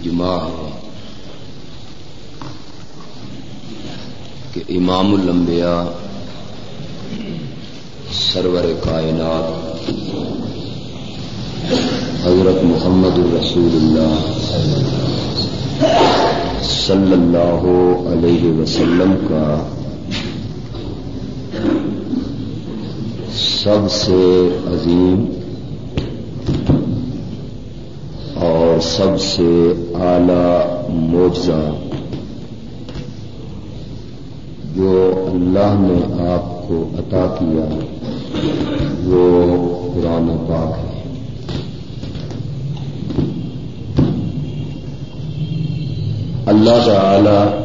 اجماع ہے کہ امام الانبیاء سرور کائنات حضرت محمد الرسول اللہ صلی اللہ علیہ وسلم کا سب سے عظیم اور سب سے اعلی موجزہ جو اللہ نے آپ کو عطا کیا وہ قرآن پاک ہے۔ اللہ تعالی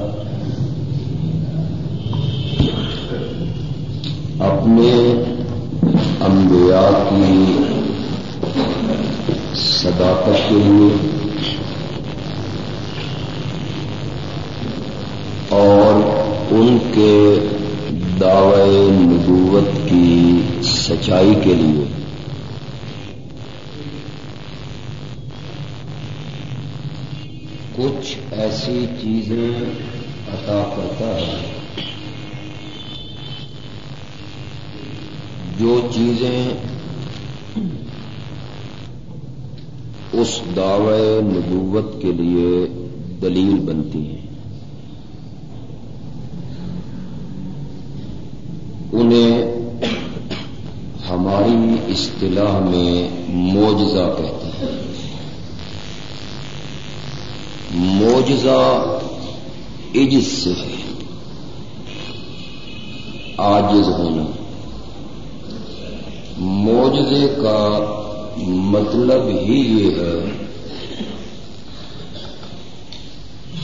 کے دعوے نبوت کی سچائی کے لیے۔ کچھ ایسی چیزیں عطا کرتا ہے جو چیزیں اس دعوے نبوت کے لیے دلیل بنتی ہیں انہیں ہماری اصطلاح میں موجزہ کہتے ہیں۔ موجزہ عجز سے ہے۔ آجز ہونا۔ موجزے کا مطلب ہی یہ ہے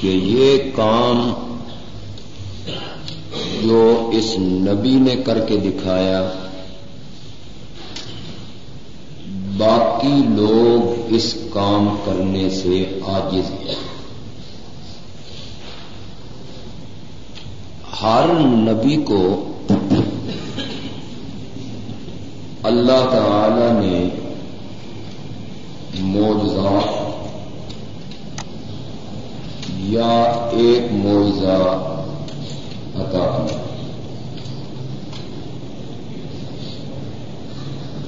کہ یہ کام جو اس نبی نے کر کے دکھایا باقی لوگ اس کام کرنے سے آجز ہیں۔ ہر نبی کو اللہ تعالی نے موجزہ یا ایک موضا عطا کیا۔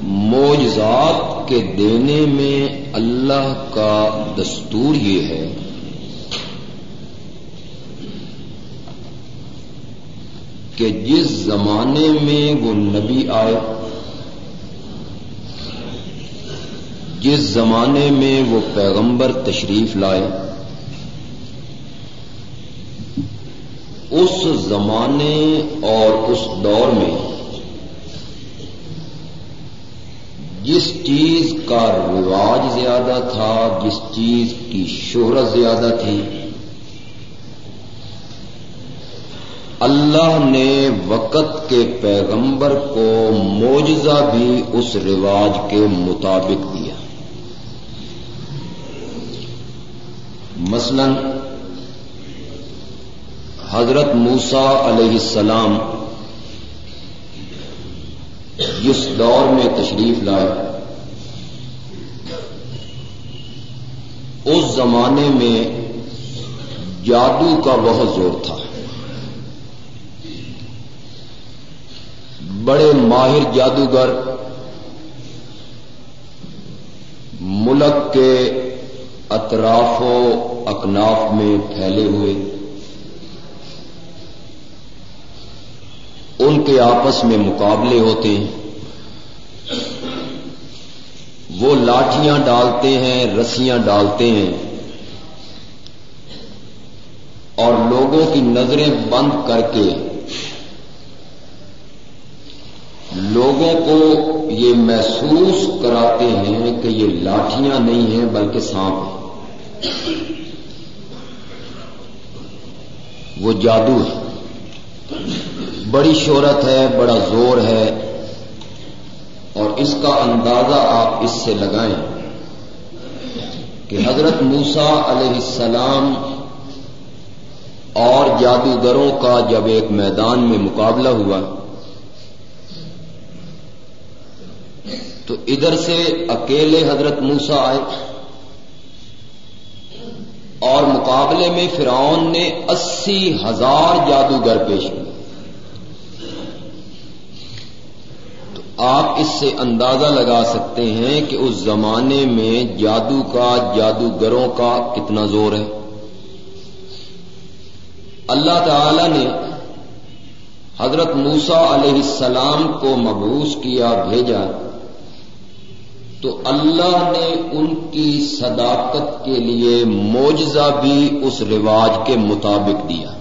موجزات کے دینے میں اللہ کا دستور یہ ہے۔ کہ جس زمانے میں وہ نبی آئے، جس زمانے میں وہ پیغمبر تشریف لائے، اس زمانے اور اس دور میں جس چیز کا رواج زیادہ تھا، جس چیز کی شہرت زیادہ تھی۔ اللہ نے وقت کے پیغمبر کو موجزہ بھی اس رواج کے مطابق دیا۔ مثلاً، حضرت موسا علیہ السلام جس دور میں تشریف لائے۔ اس زمانے میں جادو کا بہت زور تھا۔ بڑے ماہر جادوگر ملک کے اطراف و اکناف میں پھیلے ہوئے۔ ان کے آپس میں مقابلے ہوتے۔ ہیں وہ لاٹیاں ڈالتے ہیں، رسیاں ڈالتے ہیں۔ اور لوگوں کی نظریں بند کر کے لوگوں کو یہ محسوس کراتے ہیں کہ یہ لاٹیاں نہیں ہیں بلکہ سانپ ہیں۔ وہ جادو ہے۔ بڑی شہرت ہے، بڑا زور ہے۔ اور اس کا اندازہ آپ اس سے لگائیں کہ حضرت موسا علیہ السلام اور جادوگروں کا جب ایک میدان میں مقابلہ ہوا تو ادھر سے اکیلے حضرت موسا آئے اور مقابلے میں فرعون نے اسی ہزار جادوگر پیش کیے۔ آپ اس سے اندازہ لگا سکتے ہیں کہ اس زمانے میں جادو کا جادوگروں کا کتنا زور ہے۔ اللہ تعالی نے حضرت موسا علیہ السلام کو مبوس کیا، بھیجا۔ تو اللہ نے ان کی صداقت کے لیے موجزہ بھی اس رواج کے مطابق دیا۔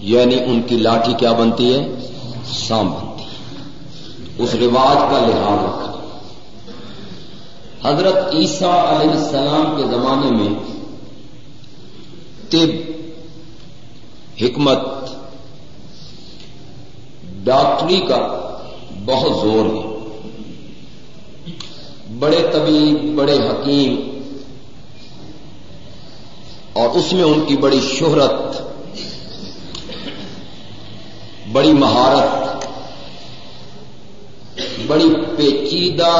یعنی ان کی لاٹھی کیا بنتی ہے؟ سام اس رواج کا لحاظ رکھا۔ حضرت عیسیٰ علیہ السلام کے زمانے میں طب، حکمت، ڈاکٹری کا بہت زور ہے۔ بڑے طبیب، بڑے حکیم، اور اس میں ان کی بڑی شہرت، بڑی مہارت بڑی پیچیدہ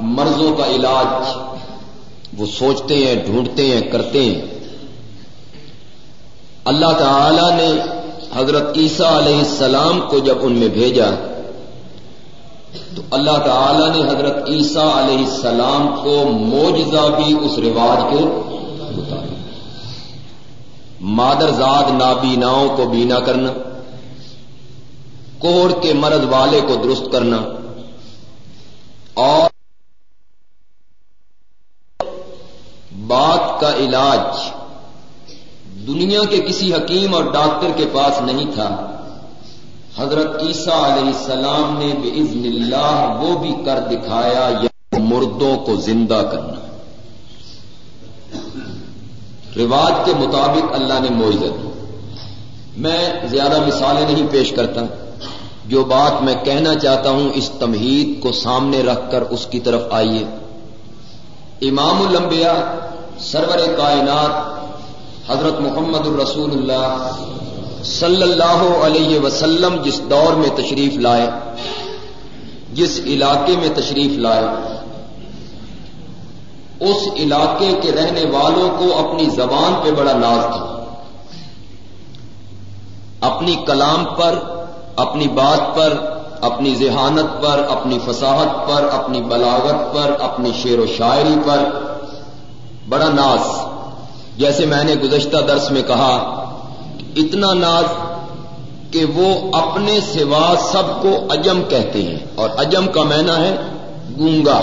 مرضوں کا علاج وہ سوچتے ہیں، ڈھونڈتے ہیں، کرتے ہیں۔ اللہ تعالی نے حضرت عیسیٰ علیہ السلام کو جب ان میں بھیجا، تو اللہ تعالی نے حضرت عیسیٰ علیہ السلام کو موجزہ بھی اس رواج کے مطابق، مادر زاد نابیناؤں کو بینا کرنا کوڑ کے مرض والے کو درست کرنا۔ اور بات کا علاج دنیا کے کسی حکیم اور ڈاکٹر کے پاس نہیں تھا۔ حضرت عیسیٰ علیہ السلام نے بزن اللہ وہ بھی کر دکھایا یا مردوں کو زندہ کرنا۔ رواج کے مطابق اللہ نے معیزت میں زیادہ مثالیں نہیں پیش کرتا۔ جو بات میں کہنا چاہتا ہوں، اس تمہید کو سامنے رکھ کر اس کی طرف آئیے۔ امام الانبیاء، سرور کائنات، حضرت محمد الرسول اللہ صلی اللہ علیہ وسلم جس دور میں تشریف لائے، جس علاقے میں تشریف لائے، اس علاقے کے رہنے والوں کو اپنی زبان پہ بڑا ناز تھا۔ اپنی کلام پر اپنی بات پر، اپنی ذہانت پر، اپنی فصاحت پر، اپنی بلاغت پر، اپنی شعر و شاعری پر۔ بڑا ناز، جیسے میں نے گزشتہ درس میں کہا، اتنا ناز کہ وہ اپنے سوا سب کو اجم کہتے ہیں۔ اور اجم کا مینا ہے گونگا۔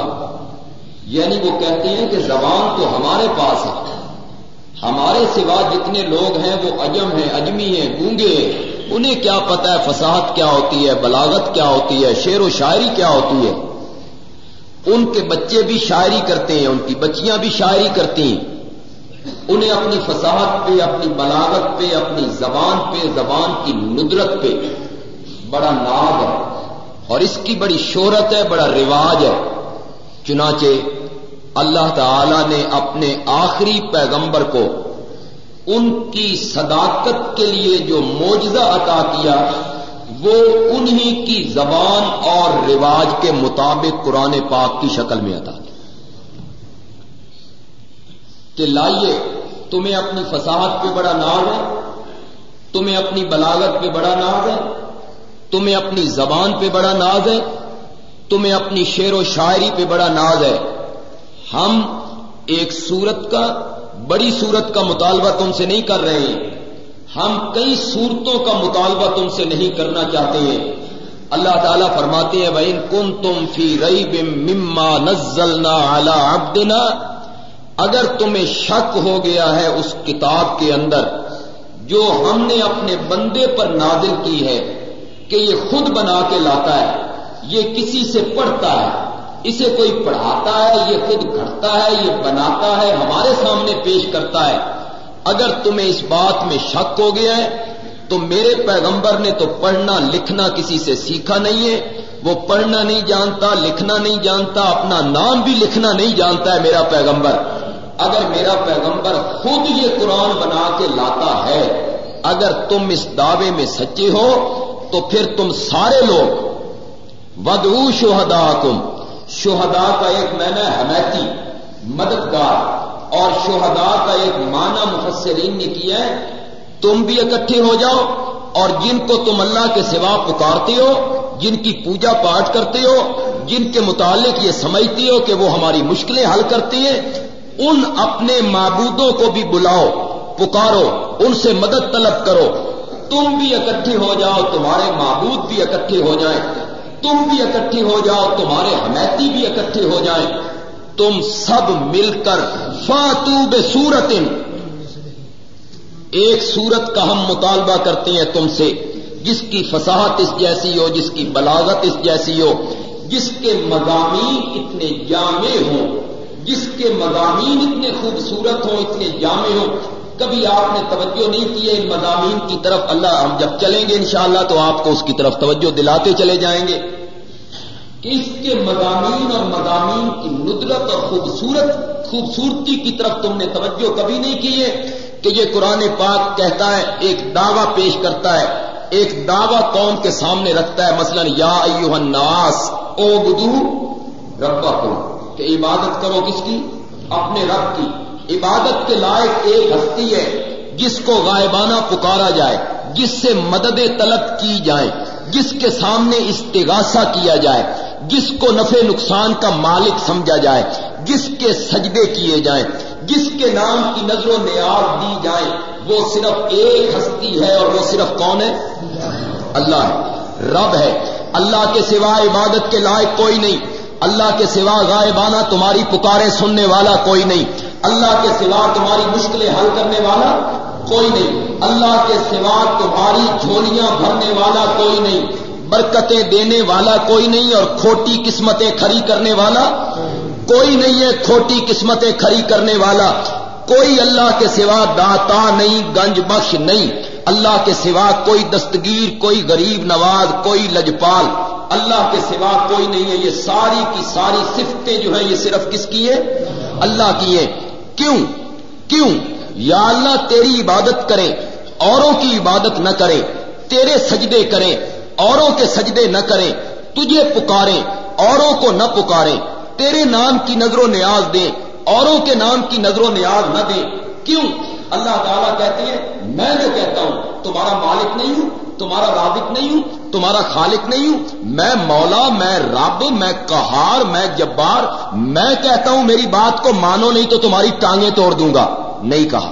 یعنی وہ کہتے ہیں کہ زبان تو ہمارے پاس ہے۔ ہمارے سوا جتنے لوگ ہیں وہ اجم ہیں اجمی ہیں، گونگے ہیں۔ انہیں کیا پتا ہے فساد کیا ہوتی ہے، بلاغت کیا ہوتی ہے، شعر و شاعری کیا ہوتی ہے۔ ان کے بچے بھی شاعری کرتے ہیں، ان کی بچیاں بھی شاعری کرتی ہیں۔ انہیں اپنی فساحت پہ، اپنی بلاغت پہ، اپنی زبان پہ، زبان کی ندرت پہ بڑا ناگ ہے۔ اور اس کی بڑی شہرت ہے، بڑا رواج ہے۔ چنانچہ اللہ تعالی نے اپنے آخری پیغمبر کو ان کی صداقت کے لیے جو موجزہ عطا کیا، وہ انہی کی زبان اور رواج کے مطابق قرآن پاک کی شکل میں عطا کیا۔ کہ لائیے، تمہیں اپنی فساحت پہ بڑا ناز ہے، تمہیں اپنی بلاغت پہ بڑا ناز ہے، تمہیں اپنی زبان پہ بڑا ناز ہے، تمہیں اپنی شعر و شاعری پہ بڑا ناز ہے۔ ہم ایک سورت کا بڑی صورت کا مطالبہ تم سے نہیں کر رہے ہیں ہم کئی صورتوں کا مطالبہ تم سے نہیں کرنا چاہتے ہیں اللہ تعالیٰ فرماتے ہیں بھائی کن تم فی رئی مما نزلنا اعلی عبدنا۔ اگر تمہیں شک ہو گیا ہے اس کتاب کے اندر، جو ہم نے اپنے بندے پر نازل کی ہے، کہ یہ خود بنا کے لاتا ہے، یہ کسی سے پڑھتا ہے۔ اسے کوئی پڑھاتا ہے، یہ خود گھڑتا ہے، یہ بناتا ہے، ہمارے سامنے پیش کرتا ہے۔ اگر تمہیں اس بات میں شک ہو گیا ہے، تو میرے پیغمبر نے تو پڑھنا لکھنا کسی سے سیکھا نہیں ہے۔ وہ پڑھنا نہیں جانتا، لکھنا نہیں جانتا، اپنا نام بھی لکھنا نہیں جانتا ہے میرا پیغمبر۔ اگر میرا پیغمبر خود یہ قرآن بنا کے لاتا ہے، اگر تم اس دعوے میں سچے ہو، تو پھر تم سارے لوگ ودو شہدا کم شہدا کا ایک میں نے حمیتی مددگار اور شہداء کا ایک معنی مفسرین نے کیا ہے، تم بھی اکٹھے ہو جاؤ اور جن کو تم اللہ کے سوا پکارتے ہو، جن کی پوجا پاٹ کرتے ہو، جن کے متعلق یہ سمجھتے ہو کہ وہ ہماری مشکلیں حل کرتے ہیں، ان اپنے معبودوں کو بھی بلاؤ، پکارو، ان سے مدد طلب کرو۔ تم بھی اکٹھے ہو جاؤ، تمہارے معبود بھی اکٹھے ہو جائیں۔ تم بھی اکٹھے ہو جاؤ، تمہارے حمیتی بھی اکٹھے ہو جائیں۔ تم سب مل کر فاتو بے سورت ایک سورت کا ہم مطالبہ کرتے ہیں تم سے۔ جس کی فصاحت اس جیسی ہو، جس کی بلاغت اس جیسی ہو، جس کے مضامین اتنے جامع ہوں۔ جس کے مضامین اتنے خوبصورت ہوں، اتنے جامع ہوں۔ کبھی آپ نے توجہ نہیں کی ہے ان مضامین کی طرف اللہ ہم جب چلیں گے انشاءاللہ تو آپ کو اس کی طرف توجہ دلاتے چلے جائیں گے اس کے مضامین اور مضامین کی ندرت اور خوبصورت خوبصورتی کی طرف تم نے توجہ کبھی نہیں کی ہے کہ یہ قرآن پاک کہتا ہے، ایک دعویٰ پیش کرتا ہے، ایک دعویٰ قوم کے سامنے رکھتا ہے۔ مثلا، یا ایوہ الناس او بدو ربا کہ عبادت کرو کس کی؟ اپنے رب کی۔ عبادت کے لائق ایک ہستی ہے جس کو غائبانہ پکارا جائے، جس سے مدد طلب کی جائے، جس کے سامنے استغاثہ کیا جائے، جس کو نفع نقصان کا مالک سمجھا جائے، جس کے سجدے کیے جائیں، جس کے نام کی نظر و نیاز دی جائے وہ صرف ایک ہستی ہے اور وہ صرف کون ہے؟ اللہ ہے۔ رب ہے۔ اللہ کے سوا عبادت کے لائق کوئی نہیں۔ اللہ کے سوا غائبانہ تمہاری پکارے سننے والا کوئی نہیں۔ اللہ کے سوا تمہاری مشکلیں حل کرنے والا کوئی نہیں۔ اللہ کے سوا تمہاری جھولیاں بھرنے والا کوئی نہیں۔ برکتیں دینے والا کوئی نہیں اور کھوٹی قسمتیں کھڑی کرنے والا کوئی نہیں ہے۔ کھوٹی قسمتیں کھڑی کرنے والا کوئی اللہ کے سوا داتا نہیں، گنج بخش نہیں۔ اللہ کے سوا کوئی دستگیر، کوئی غریب نواز، کوئی لجپال۔ اللہ کے سوا کوئی نہیں ہے۔ یہ ساری کی ساری صفتیں جو ہیں، یہ صرف کس کی ہے اللہ کی ہے کیوں؟ کیوں؟ یا اللہ تیری عبادت کریں اوروں کی عبادت نہ کریں تیرے سجدے کریں اوروں کے سجدے نہ کریں تجھے پکاریں اوروں کو نہ پکاریں تیرے نام کی نظر و نیاز دیں اوروں کے نام کی نظر و نیاز نہ دیں کیوں؟ اللہ تعالیٰ کہتے ہیں، میں جو کہتا ہوں، تمہارا مالک نہیں ہوں، تمہارا رابط نہیں ہوں تمہارا خالق نہیں ہوں. میں مولا، میں رب، میں کہار میں جبار، میں کہتا ہوں میری بات کو مانو، نہیں تو تمہاری ٹانگیں توڑ دوں گا. نہیں کہا.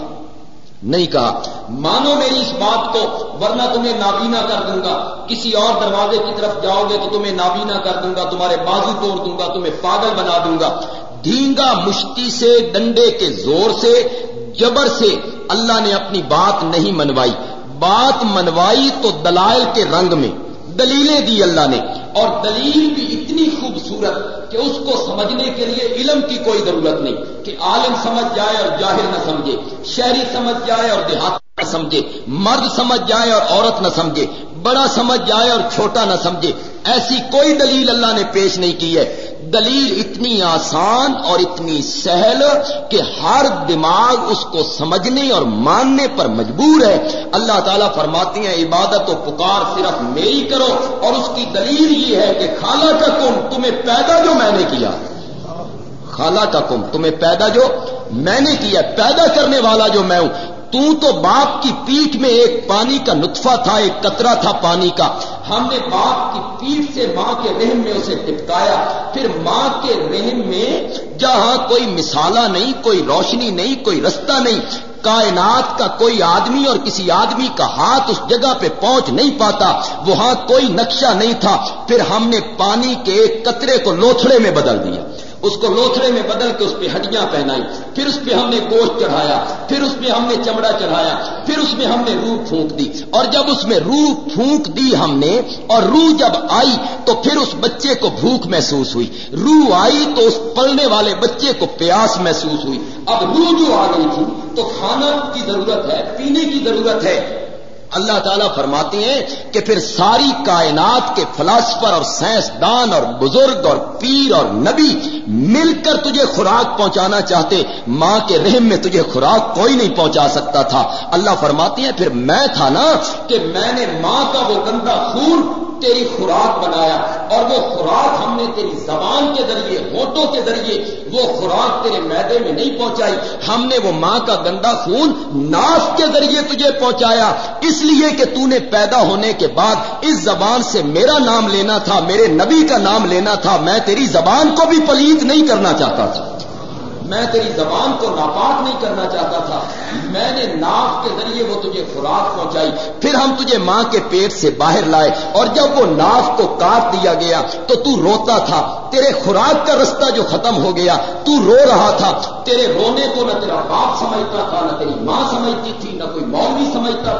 نہیں کہا. مانو میری اس بات کو، ورنہ تمہیں نابینا کر دوں گا. کسی اور دروازے کی طرف جاؤ گے تو تمہیں نابینا کر دوں گا. تمہارے بازو توڑ دوں گا. تمہیں پاگل بنا دوں گا. ڈھینگا مشتی سے، ڈنڈے کے زور سے، جبر سے اللہ نے اپنی بات نہیں منوائی. بات منوائی تو دلائل کے رنگ میں. دلیلیں دی اللہ نے اور دلیل بھی اتنی خوبصورت کہ اس کو سمجھنے کے لیے علم کی کوئی ضرورت نہیں، کہ عالم سمجھ جائے اور جاہر نہ سمجھے، شہری سمجھ جائے اور دیہات نہ سمجھے، مرد سمجھ جائے اور عورت نہ سمجھے، بڑا سمجھ جائے اور چھوٹا نہ سمجھے۔ ایسی کوئی دلیل اللہ نے پیش نہیں کی ہے۔ دلیل اتنی آسان اور اتنی سہل کہ ہر دماغ اس کو سمجھنے اور ماننے پر مجبور ہے۔ اللہ تعالیٰ فرماتی ہیں، عبادت و پکار صرف میری کرو اور اس کی دلیل یہ ہے کہ خالہ کا کم تمہیں پیدا جو میں نے کیا۔ خالہ کا کم تمہیں پیدا جو میں نے کیا، پیدا کرنے والا جو میں ہوں۔ تو تو باپ کی پیٹھ میں ایک پانی کا نطفہ تھا، ایک قطرہ تھا پانی کا۔ ہم نے باپ کی پیٹھ سے ماں کے رحم میں اسے ٹپکایا۔ پھر ماں کے رحم میں جہاں کوئی مثالہ نہیں، کوئی روشنی نہیں، کوئی رستہ نہیں کائنات کا کوئی آدمی اور کسی آدمی کا ہاتھ اس جگہ پہ پہنچ نہیں پاتا، وہاں کوئی نقشہ نہیں تھا۔ پھر ہم نے پانی کے ایک قطرے کو لوتھڑے میں بدل دیا۔ اس کو لوتھڑے میں بدل کے اس پہ ہڈیاں پہنائی، پھر اس پہ ہم نے گوشت چڑھایا، پھر اس پہ ہم نے چمڑا چڑھایا، پھر اس میں ہم نے روح پھونک دی۔ اور جب اس میں روح پھونک دی ہم نے، اور روح جب آئی تو پھر اس بچے کو بھوک محسوس ہوئی۔ روح آئی تو اس پلنے والے بچے کو پیاس محسوس ہوئی۔ اب روح جو آ گئی تھی تو کھانا کی ضرورت ہے، پینے کی ضرورت ہے۔ اللہ تعالیٰ فرماتے ہیں کہ پھر ساری کائنات کے فلاسفر اور سائنسدان اور بزرگ اور پیر اور نبی مل کر تجھے خوراک پہنچانا چاہتے، ماں کے رحم میں تجھے خوراک کوئی نہیں پہنچا سکتا تھا۔ اللہ فرماتے ہیں، پھر میں تھا نا کہ میں نے ماں کا وہ گندا خون تیری خوراک بنایا اور وہ خوراک ہم نے تیری زبان کے ذریعے ہوٹوں کے ذریعے وہ خوراک تیرے میدے میں نہیں پہنچائی۔ ہم نے وہ ماں کا گندا خون ناف کے ذریعے تجھے پہنچایا۔ اس لیے کہ تو نے پیدا ہونے کے بعد اس زبان سے میرا نام لینا تھا، میرے نبی کا نام لینا تھا، میں تیری زبان کو بھی پلیت نہیں کرنا چاہتا تھا۔ میں تیری زبان کو ناپاک نہیں کرنا چاہتا تھا۔ میں نے ناف کے ذریعے وہ تجھے خوراک پہنچائی۔ پھر ہم تجھے ماں کے پیٹ سے باہر لائے۔ اور جب وہ ناف کو کاٹ دیا گیا تو تو روتا تھا۔ تیرے خوراک کا رستہ جو ختم ہو گیا، تو رو رہا تھا۔ تیرے رونے کو نہ تیرا باپ سمجھتا تھا، نہ تیری ماں سمجھتی تھی، نہ کوئی مولوی سمجھتا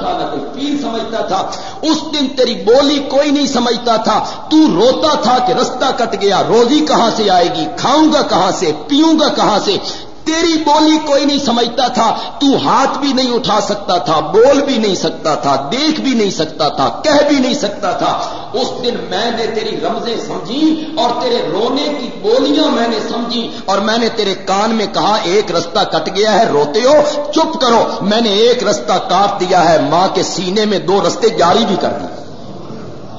سمجھتا تھا۔ اس دن تیری بولی کوئی نہیں سمجھتا تھا۔ تو روتا تھا کہ رستہ کٹ گیا، روزی کہاں سے آئے گی؟ کھاؤں گا کہاں سے؟ پیوں گا کہاں سے؟ تیری بولی کوئی نہیں سمجھتا تھا۔ تو ہاتھ بھی نہیں اٹھا سکتا تھا، بول بھی نہیں سکتا تھا، دیکھ بھی نہیں سکتا تھا، کہہ بھی نہیں سکتا تھا۔ اس دن میں نے تیری رمزیں سمجھی اور تیرے رونے کی بولیاں میں نے سمجھی اور میں نے تیرے کان میں کہا، ایک رستہ کٹ گیا ہے، روتے ہو، چپ کرو، میں نے ایک رستہ کاٹ دیا ہے، ماں کے سینے میں دو رستے جاری بھی کر دیے۔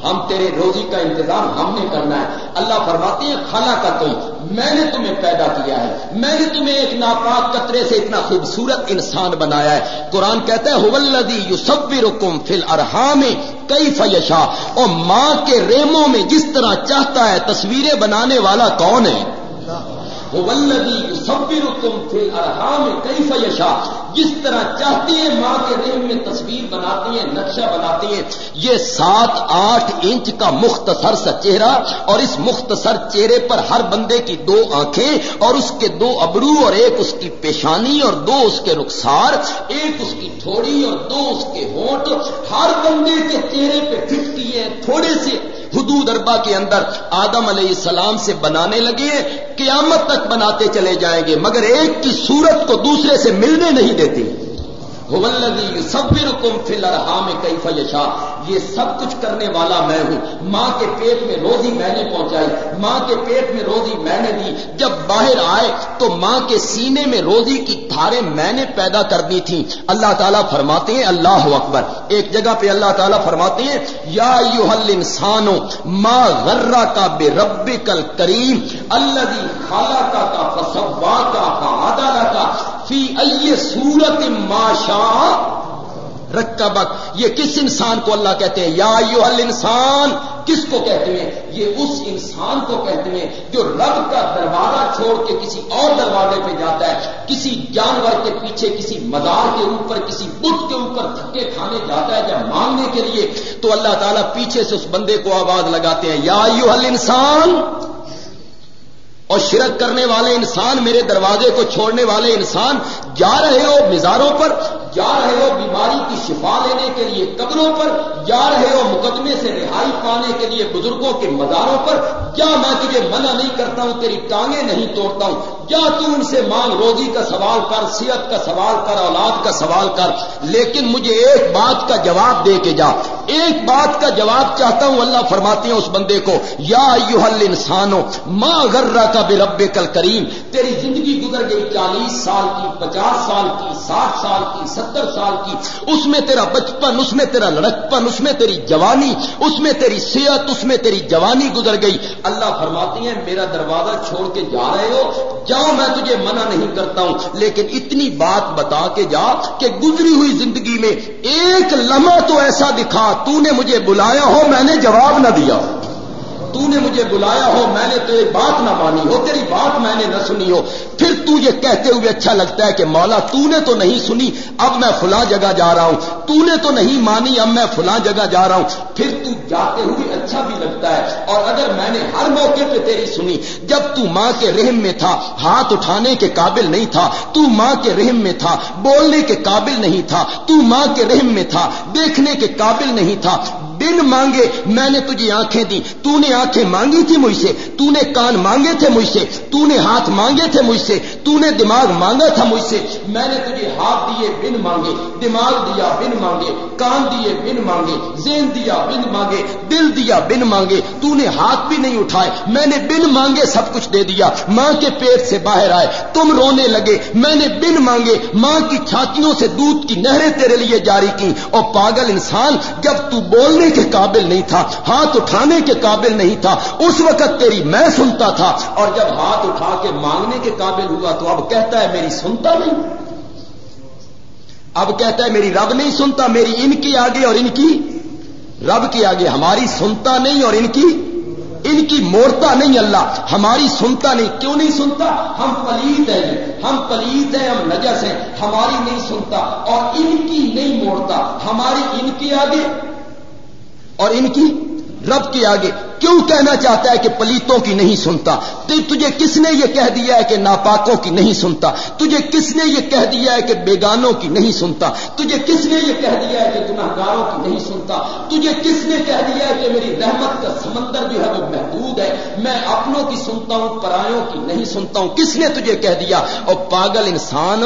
ہم تیرے روزی کا انتظام ہم نے کرنا ہے۔ اللہ فرماتے ہیں، خلا کا تم، میں نے تمہیں پیدا کیا ہے۔ میں نے تمہیں ایک ناپاک قطرے سے اتنا خوبصورت انسان بنایا ہے۔ قرآن کہتا ہے ہولدی یو سب رکم فل ارحام کئی فیشا اور ماں کے ریموں میں جس طرح چاہتا ہے، تصویریں بنانے والا کون ہے؟ ولدی سبر تم پھر ارحام کئی فیشا جس طرح چاہتی ہے ماں کے ریل میں تصویر بناتی ہیں نقشہ بناتی ہیں یہ سات آٹھ انچ کا مختصر سا چہرہ اور اس مختصر چہرے پر ہر بندے کی دو آنکھیں اور اس کے دو ابرو اور ایک اس کی پیشانی اور دو اس کے رخسار، ایک اس کی تھوڑی اور دو اس کے ہونٹ، ہر بندے کے چہرے پہ پھٹتی ہے، تھوڑے سے حدود اربا کے اندر آدم علیہ السلام سے بنانے لگے قیامت تک بناتے چلے جائیں گے، مگر ایک کی صورت کو دوسرے سے ملنے نہیں دیتی کم فل ارحام کئی فیشا یہ سب کچھ کرنے والا میں ہوں. ماں کے پیٹ میں روزی میں نے پہنچائی. ماں کے پیٹ میں روزی میں نے دی. جب باہر آئے تو ماں کے سینے میں روزی کی دھارے میں نے پیدا کر دی تھی. اللہ تعالیٰ فرماتے ہیں، اللہ اکبر. ایک جگہ پہ اللہ تعالیٰ فرماتے ہیں، یا یو حل انسانوں ماں غرہ کا بے رب کل کریم اللہ خالہ کا کا فسوا کا کا فی ائی سورت ماشا رکبک۔ یہ کس انسان کو اللہ کہتے ہیں؟ یا یو انسان کس کو کہتے ہیں؟ یہ اس انسان کو کہتے ہیں جو رب کا دروازہ چھوڑ کے کسی اور دروازے پہ جاتا ہے۔ کسی جانور کے پیچھے، کسی مزار کے اوپر، کسی بت کے اوپر تھکے کھانے جاتا ہے جب مانگنے کے لیے۔ تو اللہ تعالیٰ پیچھے سے اس بندے کو آواز لگاتے ہیں۔ یا یو انسان اور شرک کرنے والے انسان، میرے دروازے کو چھوڑنے والے انسان جا رہے ہو مزاروں پر، جا رہے ہو بیماری کی شفا لینے کے لیے قبروں پر، جا رہے ہو مقدمے سے رہائی پانے کے لیے بزرگوں کے مزاروں پر کیا میں تجھے منع نہیں کرتا ہوں، تیری ٹانگیں نہیں توڑتا ہوں کیا تو ان سے مانگ، روزی کا سوال کر صحت کا سوال کر، اولاد کا سوال کر، لیکن مجھے ایک بات کا جواب دے کے جا۔ ایک بات کا جواب چاہتا ہوں، اللہ فرماتے ہیں اس بندے کو، یا یوحل انسانوں ماں غرہ کا بے رب کل کریم تیری زندگی گزر گئی چالیس سال کی، پچاس سال کی، ساٹھ سال کی، ستر سال کی، اس میں تیرا بچپن، اس میں تیرا لڑکپن، اس میں تیری جوانی، اس میں تیری صحت اس میں تیری جوانی گزر گئی۔ اللہ فرماتی ہیں، میرا دروازہ چھوڑ کے جا رہے ہو جاؤ میں تجھے منع نہیں کرتا ہوں۔ لیکن اتنی بات بتا کے جا کہ گزری ہوئی زندگی میں ایک لمحہ تو ایسا دکھا، تو نے مجھے بلایا ہو، میں نے جواب نہ دیا تو نے مجھے بلایا ہو، میں نے تیری بات نہ مانی ہو، تیری بات میں نے نہ سنی ہو۔ پھر تو یہ کہتے ہوئے اچھا لگتا ہے کہ مولا تو نے تو نہیں سنی، اب میں فلاں جگہ جا رہا ہوں۔ تو نے تو نہیں مانی، اب میں فلاں جگہ جا رہا ہوں۔ پھر تو جاتے ہوئے اچھا بھی لگتا ہے۔ اور اگر میں نے ہر موقع پہ تیری سنی، جب تو ماں کے رحم میں تھا، ہاتھ اٹھانے کے قابل نہیں تھا، تو ماں کے رحم میں تھا، بولنے کے قابل نہیں تھا، تو ماں کے رحم میں تھا، دیکھنے کے قابل نہیں تھا۔ بن مانگے، میں نے تجھے آنکھیں دی تو نے آنکھیں مانگی تھی مجھ سے، تو نے کان مانگے تھے مجھ سے، تو نے ہاتھ مانگے تھے مجھ سے، تو نے دماغ مانگا تھا مجھ سے۔ میں نے تجھے ہاتھ دیے بن مانگے، دماغ دیا بن مانگے، کان دیے بن مانگے زین دیا بن مانگے، دل دیا بن مانگے۔ تو نے ہاتھ بھی نہیں اٹھائے، میں نے بن مانگے سب کچھ دے دیا۔ ماں کے پیٹ سے باہر آئے، تم رونے لگے، میں نے بن مانگے۔ ماں کی چھاتیوں سے دودھ کی نہریں تیرے لیے جاری کی اور پاگل انسان، جب تو بولنے کے قابل نہیں تھا، ہاتھ اٹھانے کے قابل نہیں تھا۔ اس وقت تیری میں سنتا تھا، اور جب ہاتھ اٹھا کے مانگنے کے قابل ہوا تو اب کہتا ہے میری سنتا نہیں۔ اب کہتا ہے میری رب نہیں سنتا، میری ان کی آگے اور ان کی۔ رب کی آگے ہماری سنتا نہیں اور ان کی۔ ان کی موڑتا نہیں اللہ، ہماری سنتا نہیں۔ کیوں نہیں سنتا؟ ہم پلیت ہیں، ہم پلیت ہیں، ہم نجس ہیں۔ ہماری نہیں سنتا اور ان کی نہیں موڑتا، ہماری ان کے آگے۔ اور ان کی رب کے آگے کیوں کہنا چاہتا ہے کہ پلیتوں کی نہیں سنتا؟ تجھے کس نے یہ کہہ دیا ہے کہ ناپاکوں کی نہیں سنتا؟ تجھے کس نے یہ کہہ دیا ہے کہ بیگانوں کی نہیں سنتا؟ تجھے کس نے یہ کہہ دیا ہے کہ گناہ گاروں کی نہیں سنتا؟ تجھے کس نے کہہ دیا ہے کہ میری رحمت کا سمندر جو ہے وہ محدود ہے، میں اپنوں کی سنتا ہوں، پرایوں کی نہیں سنتا ہوں؟ کس نے تجھے کہہ دیا؟ اور پاگل انسان،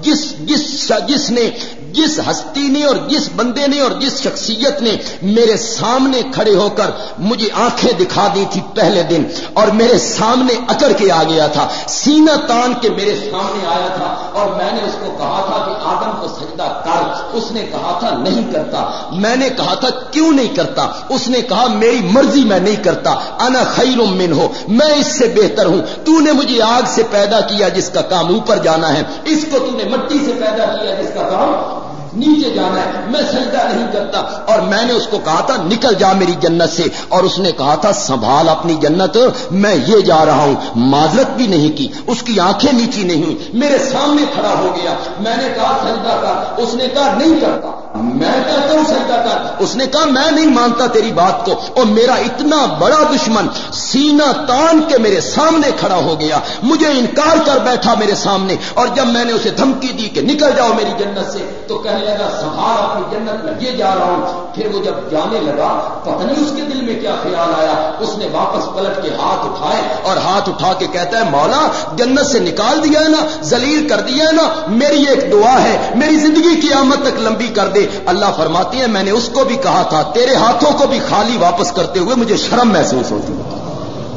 جس جس جس نے جس ہستی نے اور جس بندے نے اور جس شخصیت نے میرے سامنے کھڑے ہو کر مجھے آنکھیں دکھا دی تھی پہلے دن، اور میرے سامنے اکڑ کے آ گیا تھا۔ سینا تان کے میرے سامنے آیا تھا، اور میں نے اس کو کہا تھا کہ آدم کو سجدہ کر۔ اس نے کہا تھا، نہیں کرتا۔ میں نے کہا تھا، کیوں نہیں کرتا؟ اس نے کہا، میری مرضی میں نہیں کرتا۔ انا خیر من ہو میں اس سے بہتر ہوں۔ تو نے مجھے آگ سے پیدا کیا جس کا کام اوپر جانا ہے۔ اس کو تو نے مٹی سے پیدا کیا جس کا کام نیچے جانا ہے۔ میں سجدہ نہیں کرتا۔ اور میں نے اس کو کہا تھا، نکل جا میری جنت سے۔ اور اس نے کہا تھا، سنبھال اپنی جنت۔ میں یہ جا رہا ہوں۔ معذرت بھی نہیں کی۔ اس کی آنکھیں نیچی نہیں۔ ہوئی میرے سامنے کھڑا ہو گیا۔ میں نے کہا، سجدہ کر۔ اس نے کہا، نہیں کرتا۔ میں کہتا ہوں سجدہ کر اس نے کہا، میں نہیں مانتا تیری بات کو۔ اور میرا اتنا بڑا دشمن سینا تان کے میرے سامنے کھڑا ہو گیا۔ مجھے انکار کر بیٹھا میرے سامنے۔ اور جب میں نے اسے دھمکی دی کہ نکل جاؤ میری جنت سے، تو کہنے لگا سہار اپنی جنت میں یہ جا رہا ہوں۔ پھر وہ جب جانے لگا، پتہ نہیں اس کے دل میں کیا خیال آیا۔ اس نے واپس پلٹ کے ہاتھ اٹھائے اور ہاتھ اٹھا کے کہتا ہے، مولا، جنت سے نکال دیا ہے نا زلیل کر دیا ہے نا۔ میری ایک دعا ہے، میری زندگی کی آمد تک لمبی کر دے۔ اللہ فرماتی ہے میں نے اس کو بھی کہا تھا، تیرے ہاتھوں کو بھی خالی واپس کرتے ہوئے مجھے شرم محسوس ہوتی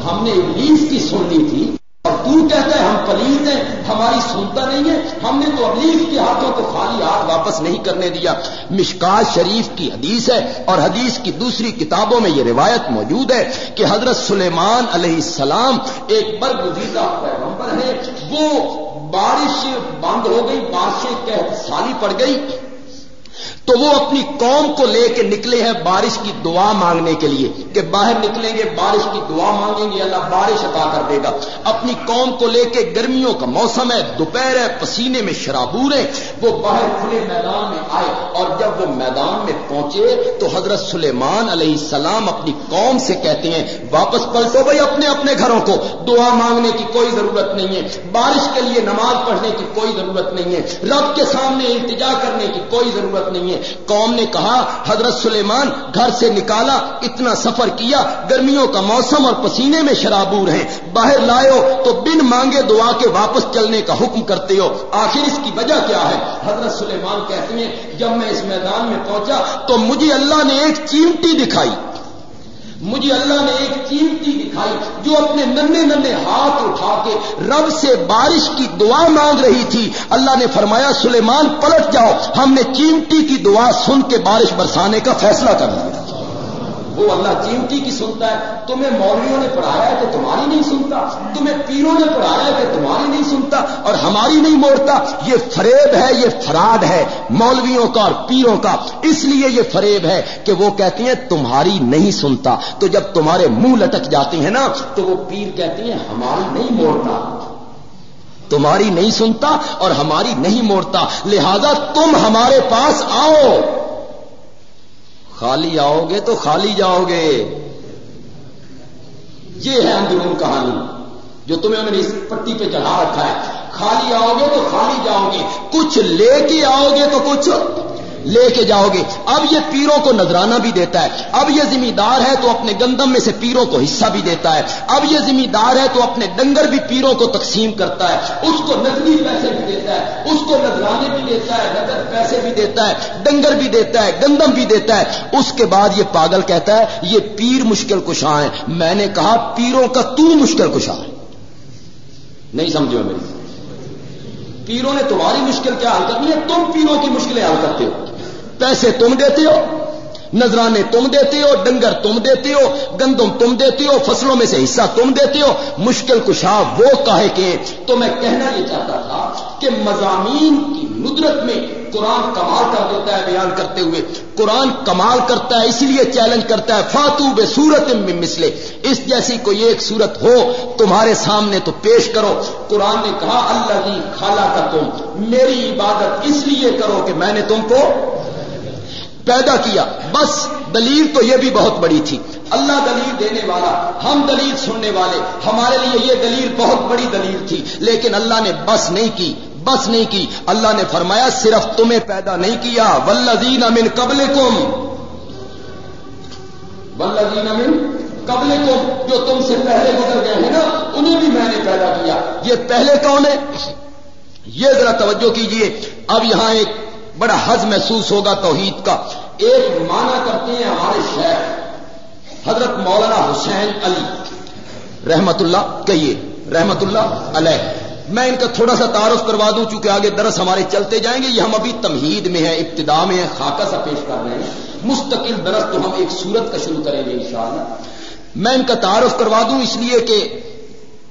ہم نے ابلیس کی سننی تھی، اور تو کہتا ہے، ہم پلیز ہیں، ہماری سنتا نہیں ہے، ہم نے تو ابلیس کے ہاتھوں کو خالی ہاتھ واپس نہیں کرنے دیا۔ مشکات شریف کی حدیث ہے، اور حدیث کی دوسری کتابوں میں یہ روایت موجود ہے کہ حضرت سلیمان علیہ السلام ایک برگزیدہ پیغمبر ہے وہ بارش بند ہو گئی، بارشیں سالی پڑ گئی۔ تو وہ اپنی قوم کو لے کے نکلے ہیں بارش کی دعا مانگنے کے لیے کہ باہر نکلیں گے، بارش کی دعا مانگیں گے، اللہ بارش عطا کر دے گا۔ اپنی قوم کو لے کے گرمیوں کا موسم ہے، دوپہر ہے، پسینے میں شرابور ہے وہ باہر کھلے میدان میں آئے اور جب وہ میدان میں پہنچے تو حضرت سلیمان علیہ السلام اپنی قوم سے کہتے ہیں، واپس پلٹو بھائی اپنے اپنے گھروں کو، دعا مانگنے کی کوئی ضرورت نہیں ہے۔ بارش کے لیے نماز پڑھنے کی کوئی ضرورت نہیں ہے۔ رب کے سامنے التجا کرنے کی کوئی ضرورت نہیں ہے۔ قوم نے کہا، حضرت سلیمان گھر سے نکالا، اتنا سفر کیا، گرمیوں کا موسم اور پسینے میں شرابور ہیں۔ باہر لائے تو بن مانگے دعا کے واپس چلنے کا حکم کرتے ہو۔ آخر اس کی وجہ کیا ہے؟ حضرت سلیمان کہتے ہیں، جب میں اس میدان میں پہنچا تو مجھے اللہ نے ایک چیمٹی دکھائی۔ مجھے اللہ نے ایک قیمتی دکھائی جو اپنے ننے ننے ہاتھ اٹھا کے رب سے بارش کی دعا مانگ رہی تھی۔ اللہ نے فرمایا، سلیمان، پلٹ جاؤ۔ ہم نے چیمٹی کی دعا سن کے بارش برسانے کا فیصلہ کر لیا۔ وہ اللہ چیمٹی کی سنتا ہے، تمہیں مولویوں نے پڑھایا ہے کہ تمہاری نہیں سنتا، تمہیں پیروں نے پڑھایا ہے کہ تمہاری نہیں سنتا اور ہماری نہیں موڑتا، یہ فریب ہے، یہ فراڈ ہے مولویوں کا اور پیروں کا، اس لیے یہ فریب ہے کہ وہ کہتے ہیں تمہاری نہیں سنتا۔ تو جب تمہارے منہ لٹک جاتے ہیں نا، تو وہ پیر کہتے ہیں ہماری نہیں موڑتا۔ تمہاری نہیں سنتا اور ہماری نہیں موڑتا، لہذا تم ہمارے پاس آؤ۔ خالی آؤ گے تو خالی جاؤ گے۔ یہ ہے اندرون کہانی جو تمہیں ہم نے اس پٹی پہ چڑھا رکھا ہے۔ خالی آؤ گے تو خالی جاؤ گے۔ کچھ لے کے آؤ گے تو کچھ لے کے جاؤ گے۔ اب یہ پیروں کو نذرانہ بھی دیتا ہے۔ اب یہ ذمہ دار ہے تو اپنے گندم میں سے پیروں کو حصہ بھی دیتا ہے۔ اب یہ ذمہ دار ہے تو اپنے ڈنگر بھی پیروں کو تقسیم کرتا ہے۔ اس کو نقلی پیسے بھی دیتا ہے۔ اس کو نذرانے بھی دیتا ہے نقد پیسے بھی دیتا ہے، ڈنگر بھی دیتا ہے، گندم بھی دیتا ہے۔ اس کے بعد یہ پاگل کہتا ہے، یہ پیر مشکل کشاں ہے میں نے کہا، پیروں کا تو مشکل کشاں ہے۔ نہیں سمجھو میری پیروں نے تمہاری مشکل کیا حل کرنی ہے؟ تم پیروں کی مشکلیں حل کرتے ہو۔ پیسے تم دیتے ہو، نذرانے تم دیتے ہو، ڈنگر تم دیتے ہو، گندم تم دیتے ہو، فصلوں میں سے حصہ تم دیتے ہو، مشکل کشا وہ کہے کہ، تو میں کہنا یہ چاہتا تھا کہ مضامین کی ندرت میں قرآن کمال کر دیتا ہے بیان کرتے ہوئے۔ قرآن کمال کرتا ہے، اس لیے چیلنج کرتا ہے۔ فاتو بے سورت میں مسلے اس جیسی کوئی ایک صورت ہو تمہارے سامنے تو پیش کرو۔ قرآن نے کہا اللہ کی خالہ کا تم میری عبادت اس لیے کرو کہ میں نے تم کو پیدا کیا۔ بس دلیل تو یہ بھی بہت بڑی تھی۔ اللہ دلیل دینے والا، ہم دلیل سننے والے، ہمارے لیے یہ دلیل بہت بڑی دلیل تھی۔ لیکن اللہ نے بس نہیں کی، بس نہیں کی۔ اللہ نے فرمایا، صرف تمہیں پیدا نہیں کیا۔ ولزین امن قبل کم ولزین امن قبل کم جو تم سے پہلے گزر گئے ہیں نا، انہیں بھی میں نے پیدا کیا۔ یہ پہلے کون ہے؟ یہ ذرا توجہ کیجیے۔ اب یہاں ایک بڑا حز محسوس ہوگا توحید کا۔ ایک مانا کرتے ہیں ہمارے شہر حضرت مولانا حسین علی۔ رحمت اللہ، کہیے، رحمت اللہ علیہ۔ میں ان کا تھوڑا سا تعارف کروا دوں، چونکہ آگے درس ہمارے چلتے جائیں گے۔ یہ ہم ابھی تمہید میں ہیں، ابتدا میں ہیں، خاکہ سا پیش کر رہے ہیں۔ مستقل درس تو ہم ایک صورت کا شروع کریں گے انشاءاللہ۔ میں ان کا تعارف کروا دوں، اس لیے کہ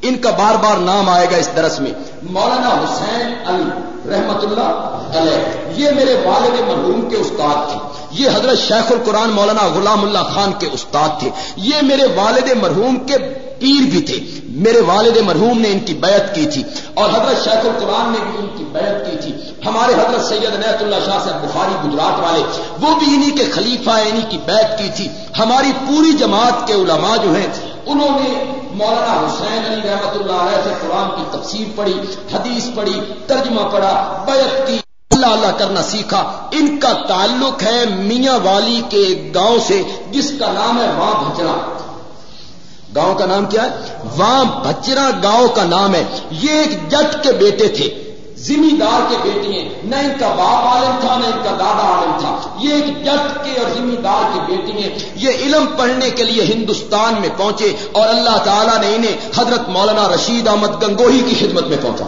ان کا بار بار نام آئے گا اس درس میں۔ مولانا حسین علی رحمت اللہ علیہ۔ یہ میرے والد مرحوم کے استاد تھے۔ یہ حضرت شیخ القرآن مولانا غلام اللہ خان کے استاد تھے۔ یہ میرے والد مرحوم کے پیر بھی تھے۔ میرے والد مرحوم نے ان کی بیعت کی تھی۔ اور حضرت شیخ القرآن نے بھی ان کی بیعت کی تھی۔ ہمارے حضرت سید نیت اللہ شاہ سے بخاری گجرات والے، وہ بھی انہی کے خلیفہ، انہی کی بیعت کی تھی۔ ہماری پوری جماعت کے علماء جو ہیں انہوں نے مولانا حسین علی رحمت اللہ علیہ سے قرآن کی تفسیر پڑھی، حدیث پڑھی، ترجمہ پڑھا، بیعت کی، اللہ اللہ کرنا سیکھا۔ ان کا تعلق ہے میاں والی کے گاؤں سے، جس کا نام ہے وہاں بھجرا گاؤں کا نام کیا ہے؟ وہاں بچرا گاؤں کا نام ہے۔ یہ ایک جٹ کے بیٹے تھے۔ زمیندار کے بیٹے ہیں۔ نہ ان کا باپ عالم تھا، نہ ان کا دادا عالم تھا۔ یہ ایک جٹ کے اور زمیندار کی بیٹی ہیں۔ یہ علم پڑھنے کے لیے ہندوستان میں پہنچے اور اللہ تعالیٰ نے انہیں حضرت مولانا رشید احمد گنگوہی کی خدمت میں پہنچا۔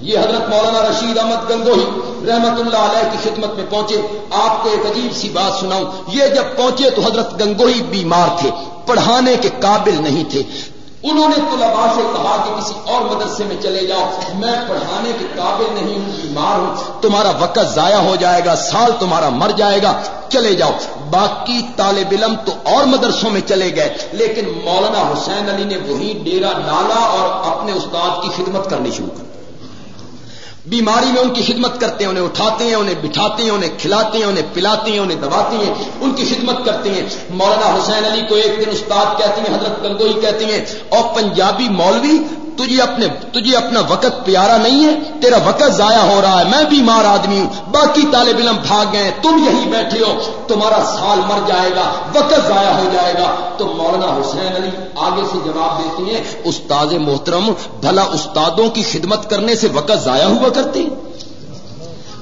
یہ حضرت مولانا رشید احمد گنگوہی رحمت اللہ علیہ کی خدمت میں پہنچے۔ آپ کو ایک عجیب سی بات سناؤں۔ یہ جب پہنچے تو حضرت گنگوہی بیمار تھے، پڑھانے کے قابل نہیں تھے۔ انہوں نے طلباء سے کہا کہ کسی اور مدرسے میں چلے جاؤ، میں پڑھانے کے قابل نہیں ہوں، بیمار ہوں۔ تمہارا وقت ضائع ہو جائے گا، سال تمہارا مر جائے گا، چلے جاؤ۔ باقی طالب علم تو اور مدرسوں میں چلے گئے، لیکن مولانا حسین علی نے وہی ڈیرا ڈالا اور اپنے استاد کی خدمت کرنی شروع کر دی۔ بیماری میں ان کی خدمت کرتے ہیں، انہیں اٹھاتے ہیں، انہیں بٹھاتے ہیں، انہیں کھلاتے ہیں، انہیں پلاتے ہیں، انہیں دباتے ہیں، ان کی خدمت کرتے ہیں۔ مولانا حسین علی کو ایک دن استاد کہتے ہیں، حضرت گنگوئی کہتے ہیں، اور پنجابی مولوی تجھے اپنے تجھے اپنا وقت پیارا نہیں ہے، تیرا وقت ضائع ہو رہا ہے، میں بیمار آدمی ہوں، باقی طالب علم بھاگ گئے تم یہی بیٹھے ہو، تمہارا سال مر جائے گا، وقت ضائع ہو جائے گا۔ تو مولانا حسین علی آگے سے جواب دیتے ہیں استاد محترم، بھلا استادوں کی خدمت کرنے سے وقت ضائع ہوا کرتے ہیں؟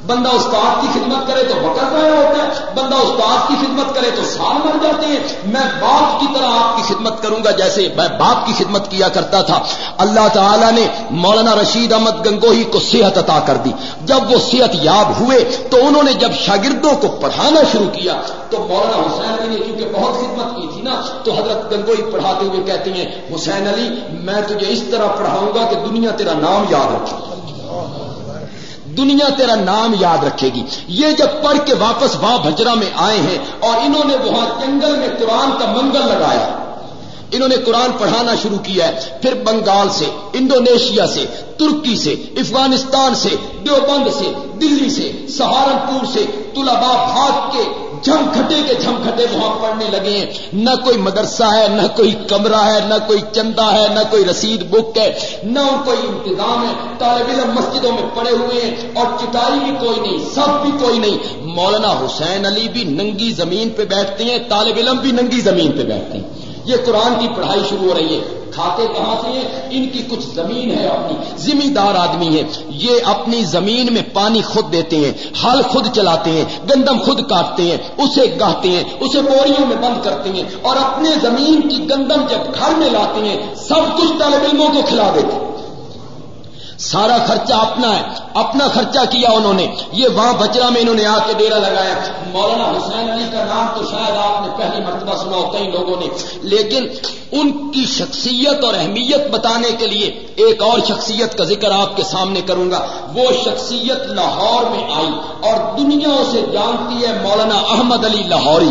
بندہ استاد کی خدمت کرے تو وقت ضائع ہوتا ہے، بندہ استاد کی خدمت کرے تو سال مر جاتے ہیں۔ میں باپ کی طرح آپ کی خدمت کروں گا جیسے میں باپ کی خدمت کیا کرتا تھا۔ اللہ تعالیٰ نے مولانا رشید احمد گنگوہی کو صحت عطا کر دی۔ جب وہ صحت یاب ہوئے تو انہوں نے جب شاگردوں کو پڑھانا شروع کیا تو مولانا حسین علی نے کیونکہ بہت خدمت کی تھی نا، تو حضرت گنگوئی پڑھاتے ہوئے کہتے ہیں، حسین علی، میں تجھے اس طرح پڑھاؤں گا کہ دنیا تیرا نام یاد رکھے دنیا تیرا نام یاد رکھے گی۔ یہ جب پڑھ کے واپس وہاں بھجرا میں آئے ہیں اور انہوں نے وہاں جنگل میں قرآن کا منگل لگایا۔ انہوں نے قرآن پڑھانا شروع کیا ہے۔ پھر بنگال سے، انڈونیشیا سے، ترکی سے، افغانستان سے، دیوبند سے، دلی سے، سہارنپور سے طلبا بھاگ کے جھم کھٹے کے جھمکھٹے وہاں پڑھنے لگے ہیں۔ نہ کوئی مدرسہ ہے، نہ کوئی کمرہ ہے، نہ کوئی چندہ ہے، نہ کوئی رسید بک ہے، نہ کوئی انتظام ہے۔ طالب علم مسجدوں میں پڑے ہوئے ہیں اور چٹائی بھی کوئی نہیں، سب بھی کوئی نہیں۔ مولانا حسین علی بھی ننگی زمین پہ بیٹھتے ہیں، طالب علم بھی ننگی زمین پہ بیٹھتے ہیں۔ یہ قرآن کی پڑھائی شروع ہو رہی ہے۔ کھاتے کہاں سے ہیں؟ ان کی کچھ زمین ہے اپنی۔ ذمہ دار آدمی ہے یہ اپنی زمین میں پانی خود دیتے ہیں، ہل خود چلاتے ہیں، گندم خود کاٹتے ہیں، اسے گاہتے ہیں، اسے بوریوں میں بند کرتے ہیں اور اپنے زمین کی گندم جب گھر میں لاتے ہیں، سب کچھ طالب علموں کو کھلا دیتے ہیں۔ سارا خرچہ اپنا ہے۔ اپنا خرچہ کیا انہوں نے۔ یہ وہاں بچرا میں انہوں نے آ کے ڈیرا لگایا۔ مولانا حسین علی کا نام تو شاید آپ نے پہلی مرتبہ سنا ہو کئی لوگوں نے۔ لیکن ان کی شخصیت اور اہمیت بتانے کے لیے ایک اور شخصیت کا ذکر آپ کے سامنے کروں گا۔ وہ شخصیت لاہور میں آئی اور دنیا سے جانتی ہے، مولانا احمد علی لاہوری۔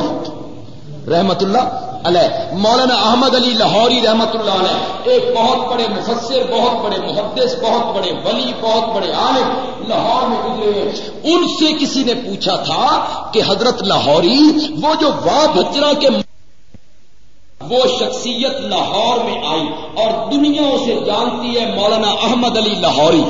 رحمت اللہ۔ علیہ۔ مولانا احمد علی لاہوری رحمت اللہ علیہ، ایک بہت بڑے مفسر، بہت بڑے محدث، بہت بڑے ولی، بہت بڑے عالم لاہور میں گزرے ان سے کسی نے پوچھا تھا کہ حضرت لاہوری وہ جو وا بچرا کے وہ شخصیت لاہور میں آئی اور دنیا اسے جانتی ہے، مولانا احمد علی لاہوری۔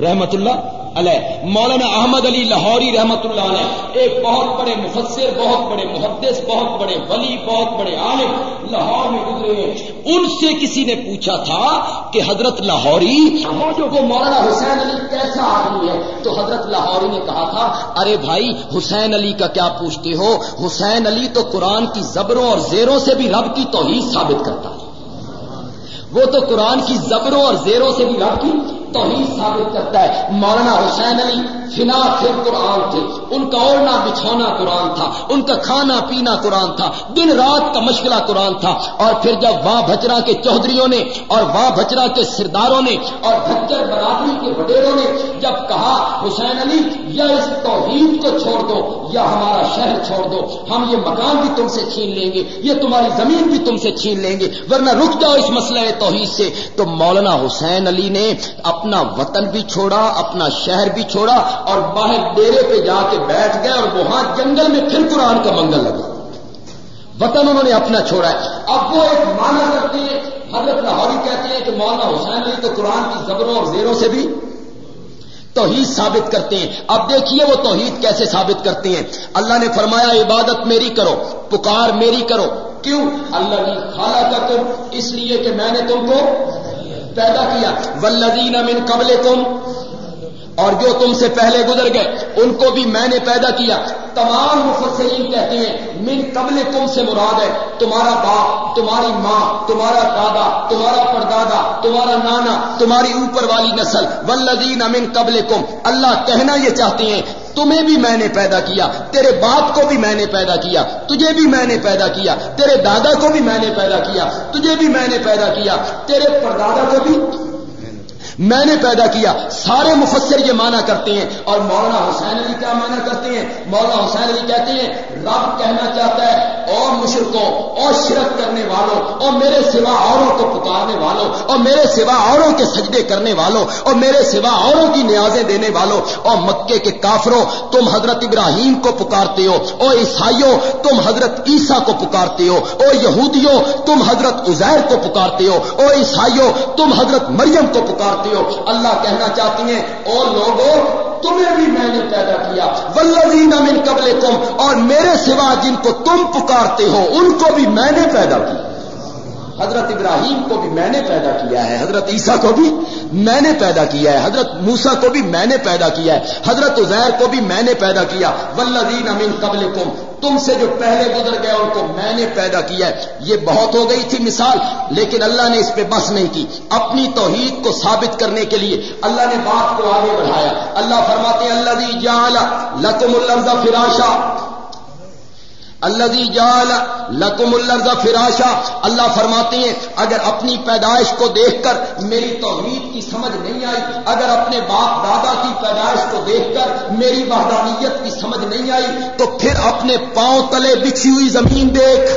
رحمت اللہ علیہ۔ مولانا احمد علی لاہوری رحمت اللہ علیہ، ایک بہت بڑے مفسر، بہت بڑے محدث، بہت بڑے ولی، بہت بڑے عالم لاہور میں گزرے ہیں۔ ان سے کسی نے پوچھا تھا کہ حضرت لاہوری، وہ مولانا حسین علی کیسا آدمی ہے؟ تو حضرت لاہوری نے کہا تھا، ارے بھائی، حسین علی کا کیا پوچھتے ہو؟ حسین علی تو قرآن کی زبروں اور زیروں سے بھی رب کی توحید ثابت کرتا۔ ہے وہ تو قرآن کی زبروں اور زیروں سے بھی رب کی توحید ثابت کرتا ہے۔ مولانا حسین علی فنا پھر قرآن تھے۔ ان کا اوڑنا بچھونا قرآن تھا۔ ان کا کھانا پینا قرآن تھا۔ دن رات کا مشغلہ قرآن تھا۔ اور پھر جب وہاں بچرا کے چودھریوں نے اور وہاں بچرا کے سرداروں نے اور بھجر برادری کے وڈیروں نے جب کہا، حسین علی، یا اس توحید کو چھوڑ دو یا ہمارا شہر چھوڑ دو۔ ہم یہ مکان بھی تم سے چھین لیں گے۔ یہ تمہاری زمین بھی تم سے چھین لیں گے۔ ورنہ رک جاؤ اس مسئلہ توحید سے۔ تو مولانا حسین علی نے اپنا وطن بھی چھوڑا، اپنا شہر بھی چھوڑا اور باہر ڈیرے پہ جا کے بیٹھ گئے اور وہاں جنگل میں پھر قرآن کا منگل لگا۔ وطن انہوں نے اپنا چھوڑا ہے۔ اب وہ ایک مانا کرتے ہیں، حضرت لاہوری کہتے ہیں کہ مولانا حسین علی تو قرآن کی زبروں اور زیروں سے بھی توحید ثابت کرتے ہیں۔ اب دیکھیے وہ توحید کیسے ثابت کرتے ہیں۔ اللہ نے فرمایا، عبادت میری کرو، پکار میری کرو۔ کیوں؟ اللہ نے خالہ کا تم، اس لیے کہ میں نے تم کو پیدا کیا. ولدین من قبل تم اور جو تم سے پہلے گزر گئے، ان کو بھی میں نے پیدا کیا۔ تمام مفسرین کہتے ہیں، من قبل تم سے مراد ہے، تمہارا باپ، تمہاری ماں، تمہارا دادا، تمہارا پردادا، تمہارا نانا، تمہاری اوپر والی نسل۔ ولدین امن قبل کم اللہ کہنا یہ چاہتے ہیں، تمہیں بھی میں نے پیدا کیا، تیرے باپ کو بھی میں نے پیدا کیا، تجھے بھی میں نے پیدا کیا، تیرے دادا کو بھی میں نے پیدا کیا، تجھے بھی میں نے پیدا کیا، تیرے پردادا کو بھی میں نے پیدا کیا۔ سارے مفسر یہ مانا کرتے ہیں۔ اور مولانا حسین علی کیا مانا کرتے ہیں؟ مولانا حسین علی کہتے ہیں، رب کہنا چاہتا ہے اور مشرقوں اور شرک کرنے والوں اور میرے سوا اوروں کو پکارنے والوں اور میرے سوا اوروں کے سجدے کرنے والوں اور میرے سوا اوروں کی نیازیں دینے والوں اور مکے کے کافروں، تم حضرت ابراہیم کو پکارتے ہو اور عیسائیوں، تم حضرت عیسیٰ کو پکارتے ہو اور یہودیوں، تم حضرت عزیر کو پکارتے ہو اور عیسائیوں، تم حضرت مریم کو پکارتے ہو۔ اللہ کہنا چاہتی ہیں، اور لوگوں، تمہیں بھی میں نے پیدا کیا۔ ولزین من قبل تم اور میرے سوا جن کو تم پکارتے ہو، ان کو بھی میں نے پیدا کیا۔ حضرت ابراہیم کو بھی میں نے پیدا کیا ہے، حضرت عیسیٰ کو بھی میں نے پیدا کیا ہے، حضرت موسا کو بھی میں نے پیدا کیا ہے، حضرت عزیر کو بھی میں نے پیدا کیا۔ ولدین امین قبل تم سے جو پہلے گزر گئے ان کو میں نے پیدا کیا ہے۔ یہ بہت ہو گئی تھی مثال، لیکن اللہ نے اس پہ بس نہیں کی۔ اپنی توحید کو ثابت کرنے کے لیے اللہ نے بات کو آگے بڑھایا۔ اللہ فرماتے اللہ لکم الرزا فراشا۔ اللہ جال لکم الرزا فراشا۔ اللہ فرماتے ہیں، اگر اپنی پیدائش کو دیکھ کر میری توحید کی سمجھ نہیں آئی، اگر اپنے باپ دادا کی پیدائش کو دیکھ کر میری وحدانیت کی سمجھ نہیں آئی، تو پھر اپنے پاؤں تلے بچھی ہوئی زمین دیکھ۔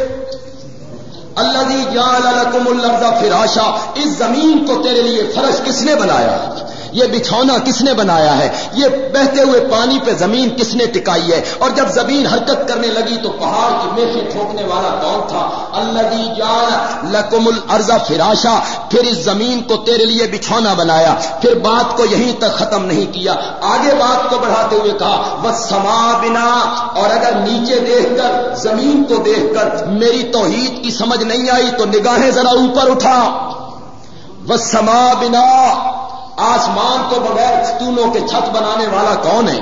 اللہ جال لکم الرزا فراشا۔ اس زمین کو تیرے لیے فرش کس نے بنایا؟ یہ بچھونا کس نے بنایا ہے؟ یہ بہتے ہوئے پانی پہ زمین کس نے ٹکائی ہے؟ اور جب زمین حرکت کرنے لگی تو پہاڑ کی میٹھی ٹھوکنے والا کون تھا؟ اللہ جان لکم الرزا فراشا۔ پھر اس زمین کو تیرے لیے بچھونا بنایا۔ پھر بات کو یہیں تک ختم نہیں کیا۔ آگے بات کو بڑھاتے ہوئے کہا وہ سما بنا۔ اور اگر نیچے دیکھ کر، زمین کو دیکھ کر میری توحید کی سمجھ نہیں آئی تو نگاہیں ذرا اوپر اٹھا۔ وہ سما بنا۔ آسمان کو بغیر ستونوں کے چھت بنانے والا کون ہے؟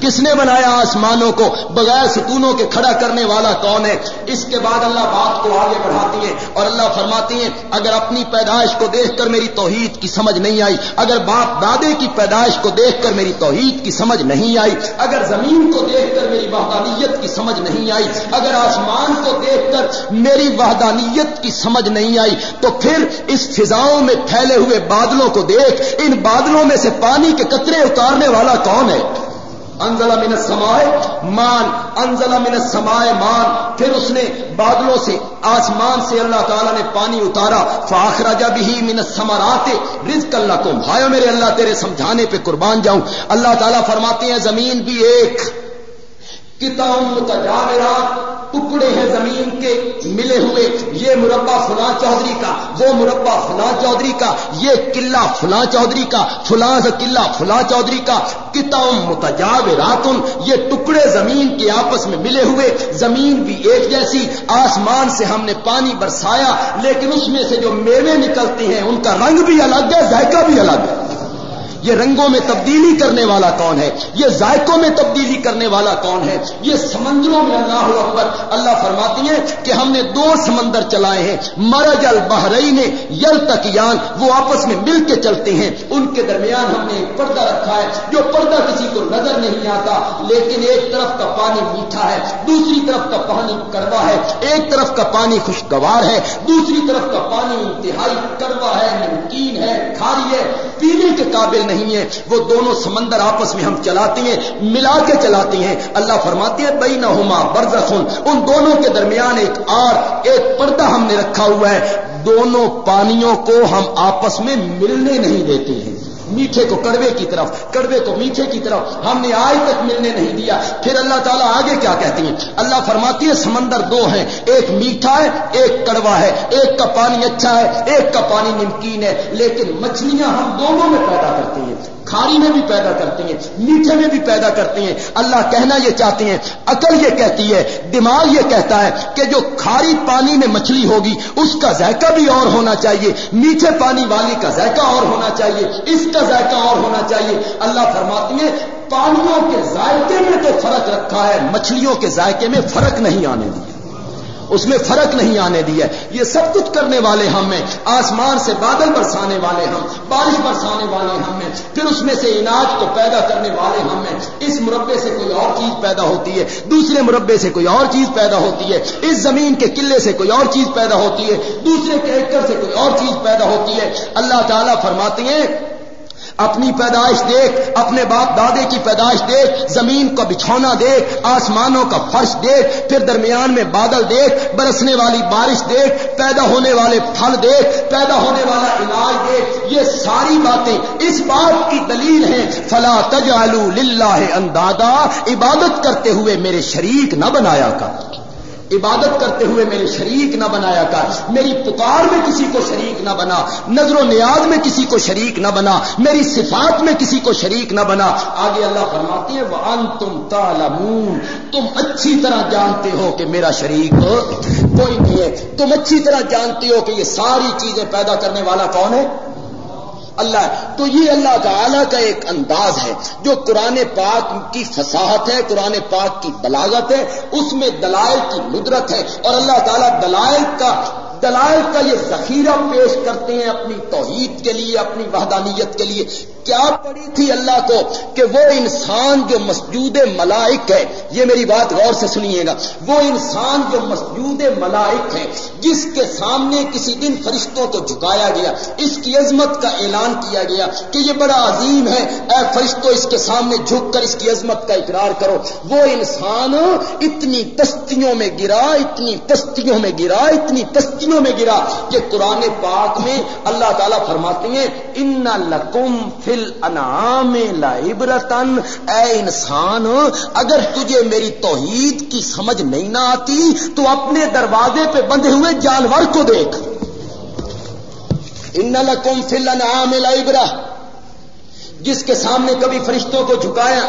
کس نے بنایا آسمانوں کو؟ بغیر ستونوں کے کھڑا کرنے والا کون ہے؟ اس کے بعد اللہ بات کو آگے بڑھاتی ہے اور اللہ فرماتی ہیں، اگر اپنی پیدائش کو دیکھ کر میری توحید کی سمجھ نہیں آئی، اگر باپ دادے کی پیدائش کو دیکھ کر میری توحید کی سمجھ نہیں آئی، اگر زمین کو دیکھ کر میری وحدانیت کی سمجھ نہیں آئی، اگر آسمان کو دیکھ کر میری وحدانیت کی سمجھ نہیں آئی، تو پھر اس فضاؤں میں پھیلے ہوئے بادلوں کو دیکھ، ان بادلوں میں سے پانی کے قطرے اتارنے والا کون ہے؟ انزل من سمائے مان، انزل من سمائے مان۔ پھر اس نے بادلوں سے، آسمان سے اللہ تعالیٰ نے پانی اتارا۔ فاخرا جب ہی من سمراتے رزق اللہ کو بھائیو میرے اللہ، تیرے سمجھانے پہ قربان جاؤں۔ اللہ تعالیٰ فرماتے ہیں زمین بھی ایک۔ کتاب ٹکڑے ہیں زمین کے، ملے ہوئے، یہ مربع فلاں چودھری کا، وہ مربع فلاں چودھری کا، یہ قلعہ فلاں چودھری کا، فلاں قلعہ فلاں چودھری کا، کتاب متجاب راتن یہ ٹکڑے زمین کے آپس میں ملے ہوئے، زمین بھی ایک جیسی، آسمان سے ہم نے پانی برسایا، لیکن اس میں سے جو میوے نکلتے ہیں، ان کا رنگ بھی الگ ہے، ذائقہ بھی الگ ہے۔ یہ رنگوں میں تبدیلی کرنے والا کون ہے؟ یہ ذائقوں میں تبدیلی کرنے والا کون ہے؟ یہ سمندروں میں اللہ اکبر اللہ فرماتی ہیں کہ ہم نے دو سمندر چلائے ہیں۔ مرج البحرئی نے یل تک وہ آپس میں مل کے چلتے ہیں۔ ان کے درمیان ہم نے ایک پردہ رکھا ہے جو پردہ کسی کو نظر نہیں آتا، لیکن ایک طرف کا پانی میٹھا ہے، دوسری طرف کا پانی کڑوا ہے۔ ایک طرف کا پانی خوشگوار ہے، دوسری طرف کا پانی انتہائی کڑوا ہے، نمکین ہے، کھاری ہے، پینے کے قابل نہیں۔ نہیں ہے وہ دونوں سمندر آپس میں ہم چلاتے ہیں، ملا کے چلاتے ہیں۔ اللہ فرماتے ہیں بئی نہ ہوما ان دونوں کے درمیان ایک آر، ایک پردہ ہم نے رکھا ہوا ہے۔ دونوں پانیوں کو ہم آپس میں ملنے نہیں دیتے ہیں۔ میٹھے کو کڑوے کی طرف، کڑوے کو میٹھے کی طرف ہم نے آج تک ملنے نہیں دیا۔ پھر اللہ تعالیٰ آگے کیا کہتی ہیں؟ اللہ فرماتی ہے سمندر دو ہیں، ایک میٹھا ہے، ایک کڑوا ہے۔ ایک کا پانی اچھا ہے، ایک کا پانی نمکین ہے۔ لیکن مچھلیاں ہم دونوں میں پیدا کرتی ہیں۔ کھاری میں بھی پیدا کرتے ہیں، میٹھے میں بھی پیدا کرتے ہیں۔ اللہ کہنا یہ چاہتے ہیں، عقل یہ کہتی ہے، دماغ یہ کہتا ہے کہ جو کھاری پانی میں مچھلی ہوگی، اس کا ذائقہ بھی اور ہونا چاہیے۔ میٹھے پانی والی کا ذائقہ اور ہونا چاہیے، اس کا ذائقہ اور ہونا چاہیے۔ اللہ فرماتی ہے پانیوں کے ذائقے میں تو فرق رکھا ہے، مچھلیوں کے ذائقے میں فرق نہیں آنے دیا۔ اس میں فرق نہیں آنے دیا یہ سب کچھ کرنے والے ہم ہیں۔ آسمان سے بادل برسانے والے ہم، بارش برسانے والے ہم ہیں۔ پھر اس میں سے اناج کو پیدا کرنے والے ہم ہیں۔ اس مربے سے کوئی اور چیز پیدا ہوتی ہے، دوسرے مربے سے کوئی اور چیز پیدا ہوتی ہے۔ اس زمین کے قلعے سے کوئی اور چیز پیدا ہوتی ہے، دوسرے کے ایکڑ سے کوئی اور چیز پیدا ہوتی ہے۔ اللہ تعالیٰ فرماتے ہیں اپنی پیدائش دیکھ، اپنے باپ دادے کی پیدائش دیکھ، زمین کا بچھونا دیکھ، آسمانوں کا فرش دیکھ، پھر درمیان میں بادل دیکھ، برسنے والی بارش دیکھ، پیدا ہونے والے پھل دیکھ، پیدا ہونے والا علاج دیکھ، یہ ساری باتیں اس بات کی دلیل ہیں۔ فلا تجالو للہ اندادا، عبادت کرتے ہوئے میرے شریک نہ بنایا کر۔ عبادت کرتے ہوئے میرے شریک نہ بنایا کر۔ میری پکار میں کسی کو شریک نہ بنا، نظر و نیاز میں کسی کو شریک نہ بنا، میری صفات میں کسی کو شریک نہ بنا۔ آگے اللہ فرماتی ہے وہ تم تالمون تم اچھی طرح جانتے ہو کہ میرا شریک کوئی نہیں ہے۔ تم اچھی طرح جانتے ہو کہ یہ ساری چیزیں پیدا کرنے والا کون ہے؟ اللہ تو یہ اللہ تعالیٰ کا ایک انداز ہے جو قرآن پاک کی فصاحت ہے، قرآن پاک کی بلاغت ہے، اس میں دلائل کی ندرت ہے اور اللہ تعالیٰ دلائل کا دلائل کا یہ ذخیرہ پیش کرتے ہیں اپنی توحید کے لیے، اپنی وحدانیت کے لیے۔ کیا پڑی تھی اللہ کو کہ وہ انسان جو مسجود ملائک ہے؟ یہ میری بات غور سے سنیے گا۔ وہ انسان جو مسجود ملائک ہے، جس کے سامنے کسی دن فرشتوں کو جھکایا گیا، اس کی عظمت کا اعلان کیا گیا کہ یہ بڑا عظیم ہے۔ اے فرشتوں اس کے سامنے جھک کر اس کی عظمت کا اقرار کرو۔ وہ انسان اتنی تستیوں میں گرا، اتنی تستیوں میں گرا، اتنی تستیوں میں گرا کہ قرآن پاک میں اللہ تعالیٰ فرماتے ہیں، ان لکم فل انعام لائبرتن اے انسان، اگر تجھے میری توحید کی سمجھ نہیں نہ آتی، تو اپنے دروازے پہ بندھے ہوئے جانور کو دیکھ۔ ان لکم فل انعام لائبرہ جس کے سامنے کبھی فرشتوں کو جھکایا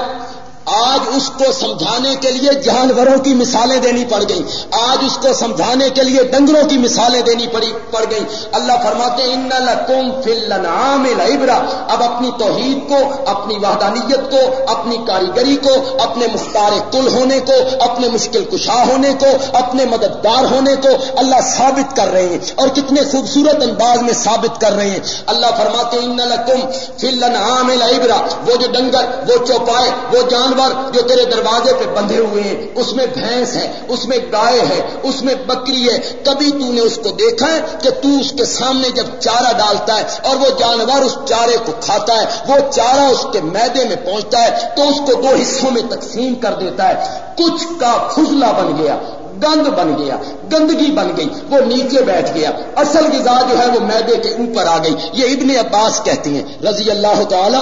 آج اس کو سمجھانے کے لیے جانوروں کی مثالیں دینی پڑ گئی آج اس کو سمجھانے کے لیے ڈنگروں کی مثالیں دینی پڑی پڑ گئی اللہ فرماتے ان لکم فل نام لبرا اب اپنی توحید کو، اپنی وحدانیت کو، اپنی کاریگری کو، اپنے مختار کل ہونے کو، اپنے مشکل کشا ہونے کو، اپنے مددگار ہونے کو اللہ ثابت کر رہے ہیں۔ اور کتنے خوبصورت انداز میں ثابت کر رہے ہیں۔ اللہ فرماتے ان لکم فل نام لبرا وہ جو ڈنگر، وہ چوپائے، وہ جان جانور جو تیرے دروازے پہ بندھے ہوئے ہیں، اس میں بھینس ہے، اس میں گائے ہے، اس میں بکری ہے، کبھی تو نے اس کو دیکھا ہے کہ تو اس کے سامنے جب چارہ ڈالتا ہے اور وہ جانور اس چارے کو کھاتا ہے، وہ چارہ اس کے میدے میں پہنچتا ہے تو اس کو دو حصوں میں تقسیم کر دیتا ہے۔ کچھ کا فضلہ بن گیا، گند بن گیا، گندگی بن گئی، وہ نیچے بیٹھ گیا۔ اصل غذا جو ہے وہ میدے کے اوپر آ گئی۔ یہ ابن عباس کہتے ہیں، رضی اللہ تعالی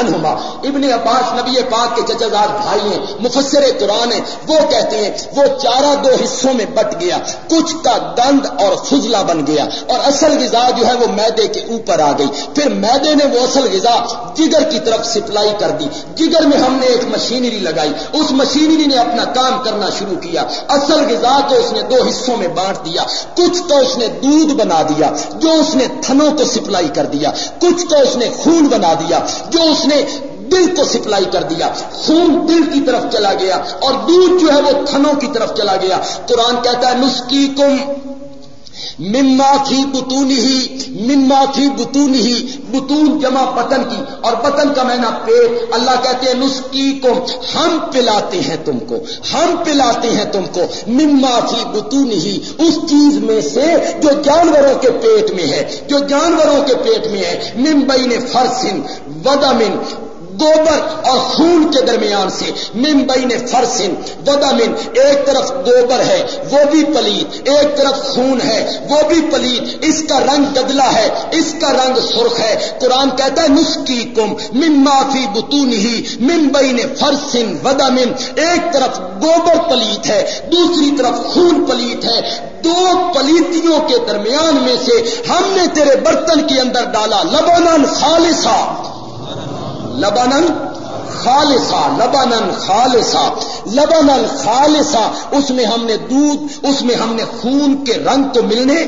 انہما، ابن عباس نبی پاک کے چچا بھائی ہیں، مفسر قرآن ہیں، وہ کہتے ہیں، وہ چارہ دو حصوں میں بٹ گیا، کچھ کا دند اور فضلہ بن گیا، اور اصل غذا جو ہے وہ میدے کے اوپر آ گئی۔ پھر میدے نے وہ اصل غذا جگر کی طرف سپلائی کر دی۔ جگر میں ہم نے ایک مشینری لگائی۔ اس مشینری نے اپنا کام کرنا شروع کیا۔ اصل غذا کو اس نے دو حصوں میں بانٹ دیا۔ کچھ تو اس نے دودھ بنا دیا، جو اس نے تھنوں کو سپلائی کر دیا۔ کچھ تو اس نے خون بنا دیا۔ جو اس نے دل کو سپلائی کر دیا، خون دل کی طرف چلا گیا اور دودھ جو ہے وہ تھنوں کی طرف چلا گیا۔ قرآن کہتا ہے نسکی کم مما تھی بتون ہی مما تھی بتون ہی بتون جمع بطن کی۔ اور بطن کا میں پیٹ۔ اللہ کہتے ہیں نسکی کو ہم پلاتے ہیں تم کو، ہم پلاتے ہیں تم کو۔ مما تھی بتون ہی اس چیز میں سے جو جانوروں کے پیٹ میں ہے، جو جانوروں کے پیٹ میں ہے۔ ممبئی نے فرسن ودامن گوبر اور خون کے درمیان سے ممبئی نے فرسن ودامن ایک طرف گوبر ہے، وہ بھی پلیت ایک طرف خون ہے، وہ بھی پلیت اس کا رنگ گدلا ہے، اس کا رنگ سرخ ہے۔ قرآن کہتا ہے نسخی کم ممافی بتون ہی ممبئی نے فرسن ودامن ایک طرف گوبر پلیت ہے، دوسری طرف خون پلیت ہے۔ دو پلیتیوں کے درمیان میں سے ہم نے تیرے برتن کے اندر ڈالا لبنان خالصہ۔ لبنن خالصہ لبنن خالصہ لبنن خالصہ، اس میں ہم نے دودھ، اس میں ہم نے خون کے رنگ کو ملنے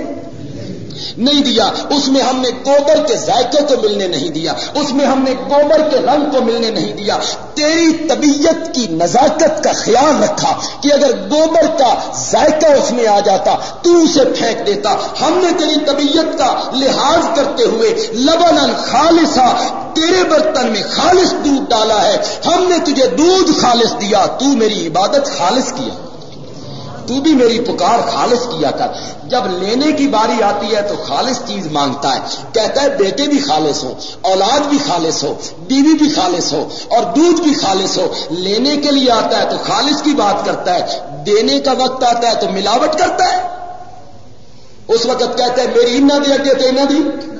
نہیں دیا۔ اس میں ہم نے گوبر کے ذائقے کو ملنے نہیں دیا۔ اس میں ہم نے گوبر کے رنگ کو ملنے نہیں دیا۔ تیری طبیعت کی نزاکت کا خیال رکھا کہ اگر گوبر کا ذائقہ اس میں آ جاتا، تو اسے پھینک دیتا۔ ہم نے تیری طبیعت کا لحاظ کرتے ہوئے لبن خالصہ تیرے برتن میں خالص دودھ ڈالا ہے۔ ہم نے تجھے دودھ خالص دیا۔ تو میری عبادت خالص کیا تو بھی میری پکار خالص کیا کر۔ جب لینے کی باری آتی ہے تو خالص چیز مانگتا ہے۔ کہتا ہے بیٹے بھی خالص ہو، اولاد بھی خالص ہو، بیوی بھی خالص ہو اور دودھ بھی خالص ہو۔ لینے کے لیے آتا ہے تو خالص کی بات کرتا ہے۔ دینے کا وقت آتا ہے تو ملاوٹ کرتا ہے۔ اس وقت کہتا ہے میری ان نہ دیا کہ نہ دی۔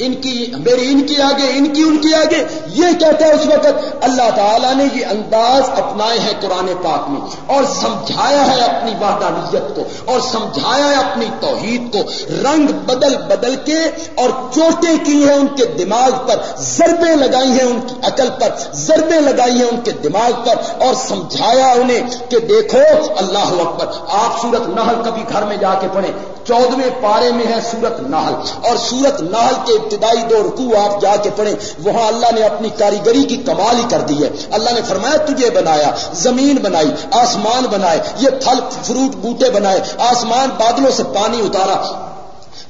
ان کی میری ان کی آگے، ان کی ان کی آگے۔ یہ کہتا ہے اس وقت اللہ تعالیٰ نے یہ انداز اپنائے ہیں قرآن پاک میں اور سمجھایا ہے اپنی وحدانیت کو اور سمجھایا ہے اپنی توحید کو۔ رنگ بدل بدل کے اور چوٹیں کی ہیں ان کے دماغ پر، ضربیں لگائی ہیں ان کی عقل پر، ضربیں لگائی ہیں ان کے دماغ پر اور سمجھایا انہیں کہ دیکھو، اللہ اکبر، آپ سورت نحل کبھی گھر میں جا کے پڑھیں۔ چودویں پارے میں ہے سورت نحل۔ اور سورت نحل کے ابتدائی دو رکو آپ جا کے پڑھیں، وہاں اللہ نے اپنی کاریگری کی کمال ہی کر دی ہے۔ اللہ نے فرمایا، تجھے بنایا، زمین بنائی، آسمان بنائے، یہ پھل، فروٹ، بوٹے بنائے، آسمان بادلوں سے پانی اتارا۔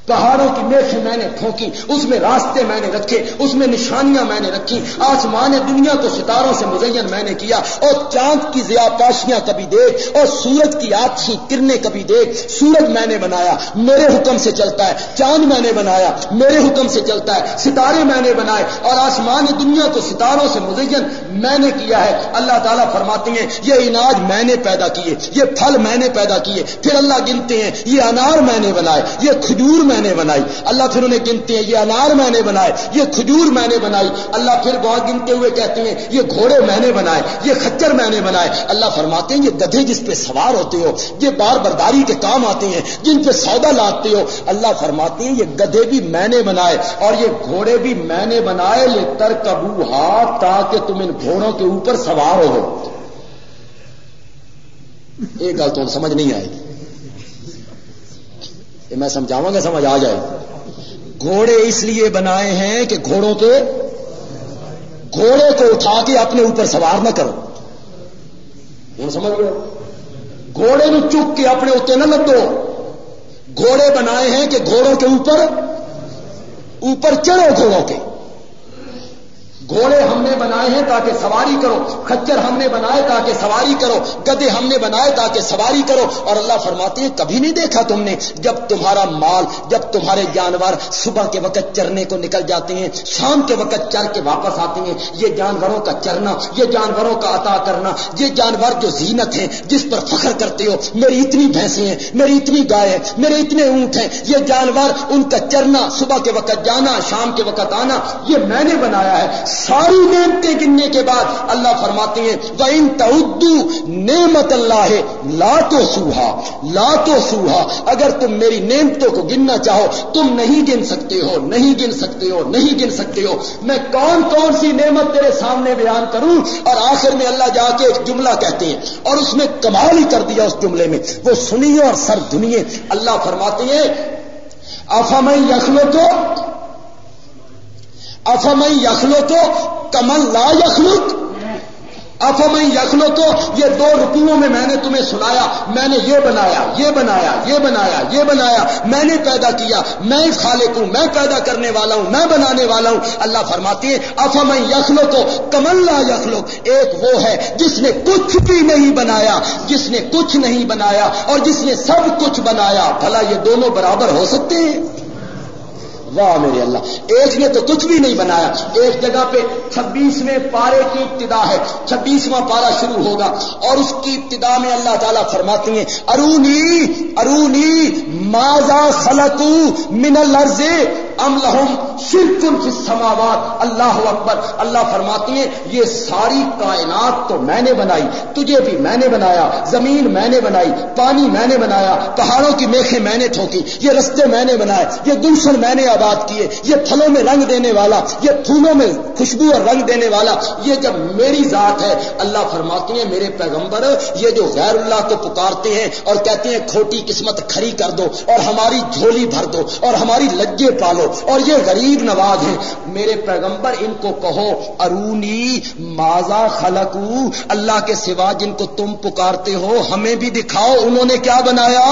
پہاڑوں کی میخ میں نے پھونکی اس میں راستے میں نے رکھے اس میں نشانیاں میں نے رکھی آسمان دنیا کو ستاروں سے مزین میں نے کیا اور چاند کی ضیا پاشیاں کبھی دیکھ اور سورج کی آتھی کرنے کبھی دیکھ سورج میں نے بنایا میرے حکم سے چلتا ہے چاند میں نے بنایا میرے حکم سے چلتا ہے ستارے میں نے بنائے اور آسمان دنیا کو ستاروں سے مزین میں نے کیا ہے اللہ تعالیٰ فرماتے ہیں یہ اناج میں نے پیدا کیے یہ پھل میں نے پیدا کیے پھر اللہ گنتے ہیں یہ انار میں نے بنائے یہ کھجور میں میں نے بنائی۔ اللہ پھر انہیں گنتے ہیں، یہ انار میں نے بنائے، یہ کھجور میں نے بنائی۔ اللہ پھر بہت گنتے ہوئے کہتے ہیں، یہ گھوڑے میں نے بنائے، یہ خچر میں نے بنائے۔ اللہ فرماتے ہیں، یہ گدھے جس پہ سوار ہوتے ہو، یہ بار برداری کے کام آتے ہیں، جن پہ سودا لاتے ہو۔ اللہ فرماتے ہیں، یہ گدھے بھی میں نے بنائے اور یہ گھوڑے بھی میں نے بنائے یہ تر کبو ہاتھ تاکہ تم ان گھوڑوں کے اوپر سوار ہو۔ ایک گل تو سمجھ نہیں آئے گی۔ میں سمجھاواں گا، سمجھ آ جائے۔ گھوڑے اس لیے بنائے ہیں کہ گھوڑوں کے، گھوڑے کو اٹھا کے اپنے اوپر سوار نہ کرو۔ ہوں سمجھ گئے؟ گھوڑے نو چک کے اپنے اتنے نہ لدو گھوڑے بنائے ہیں کہ گھوڑوں کے اوپر اوپر چڑھو گھوڑوں کے۔ گھوڑے ہم نے بنائے ہیں تاکہ سواری کرو کچر ہم نے بنائے تاکہ سواری کرو، گدے ہم نے بنائے تاکہ سواری کرو۔ اور اللہ فرماتے ہیں، کبھی نہیں دیکھا تم نے جب تمہارا مال، جب تمہارے جانور صبح کے وقت چرنے کو نکل جاتے ہیں، شام کے وقت چر کے واپس آتے ہیں۔ یہ جانوروں کا چرنا، یہ جانوروں کا عطا کرنا، یہ جانور جو زینت ہیں، جس پر فخر کرتے ہو، میری اتنی بھینسیں ہیں، میری اتنی گائے ہیں، میرے اتنے اونٹ ہیں۔ یہ جانور ان کا چرنا، صبح کے وقت جانا، شام کے وقت آنا، یہ میں نے بنایا ہے۔ ساری نعمتیں گننے کے بعد اللہ فرماتے ہیں وہ ان تدو نعمت اللہ ہے لا تو سوہا لا تو سوہا اگر تم میری نعمتوں کو گننا چاہو، تم نہیں گن سکتے ہو، نہیں گن سکتے ہو، نہیں گن سکتے ہو۔ میں کون کون سی نعمت تیرے سامنے بیان کروں؟ اور آخر میں اللہ جا کے ایک جملہ کہتے ہیں، اور اس میں کمال ہی کر دیا اس جملے میں۔ وہ سنیے اور سر دنیے اللہ فرماتے ہیں افام یخلو تو افم یخلو تو کمل لا یخلوک افم یخلو تو یہ دو رکوعوں میں میں نے تمہیں سنایا، میں نے یہ بنایا یہ بنایا یہ بنایا یہ بنایا، میں نے پیدا کیا، میں خالق ہوں، میں پیدا کرنے والا ہوں، میں بنانے والا ہوں۔ اللہ فرماتی ہے افم یخلو تو کمل لا یخلو ایک وہ ہے جس نے کچھ بھی نہیں بنایا، جس نے کچھ نہیں بنایا اور جس نے سب کچھ بنایا، بھلا یہ دونوں برابر ہو سکتے ہیں۔ واہ میرے اللہ، ایک نے تو کچھ بھی نہیں بنایا، ایک جگہ پہ چھبیسویں پارے کی ابتدا ہے، چھبیسواں پارا شروع ہوگا، اور اس کی ابتدا میں اللہ تعالیٰ فرماتی ہیں، ارونی ارونی ماضا خلقو من الارض ام لہم شرکن فی السماوات؟ اللہ اکبر، اللہ فرماتی ہیں، یہ ساری کائنات تو میں نے بنائی، تجھے بھی میں نے بنایا، زمین میں نے بنائی، پانی میں نے بنایا، پہاڑوں کی میخیں میں نے ٹھوکی یہ رستے میں نے بنائے، یہ گلشن میں نے آباد کیے، یہ پھلوں میں رنگ دینے والا، یہ پھولوں میں خوشبو اور رنگ دینے والا، یہ جب میری ذات ہے، اللہ فرماتی ہیں، میرے پیغمبر، یہ جو غیر اللہ کو پکارتے ہیں اور کہتے ہیں، کھوٹی قسمت کھری کر دو اور ہماری جھولی بھر دو اور ہماری لجے پالو اور یہ غریب نواز ہیں۔ میرے پیغمبر، ان کو کہو، ارونی ماضا خلقو؟ اللہ کے سوا جن کو تم پکارتے ہو، ہمیں بھی دکھاؤ، انہوں نے کیا بنایا؟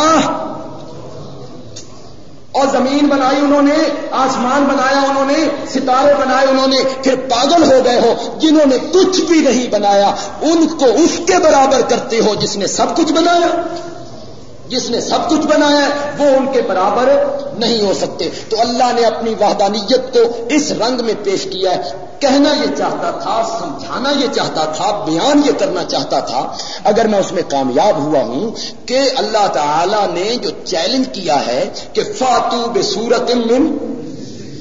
اور زمین بنائی انہوں نے، آسمان بنایا انہوں نے، ستارے بنائے انہوں نے، پھر پاگل ہو گئے ہو، جنہوں نے کچھ بھی نہیں بنایا، ان کو اس کے برابر کرتے ہو جس نے سب کچھ بنایا۔ جس نے سب کچھ بنایا ہے، وہ ان کے برابر نہیں ہو سکتے۔ تو اللہ نے اپنی وحدانیت کو اس رنگ میں پیش کیا ہے۔ کہنا یہ چاہتا تھا، سمجھانا یہ چاہتا تھا، بیان یہ کرنا چاہتا تھا۔ اگر میں اس میں کامیاب ہوا ہوں کہ اللہ تعالی نے جو چیلنج کیا ہے کہ فاتو بے سورت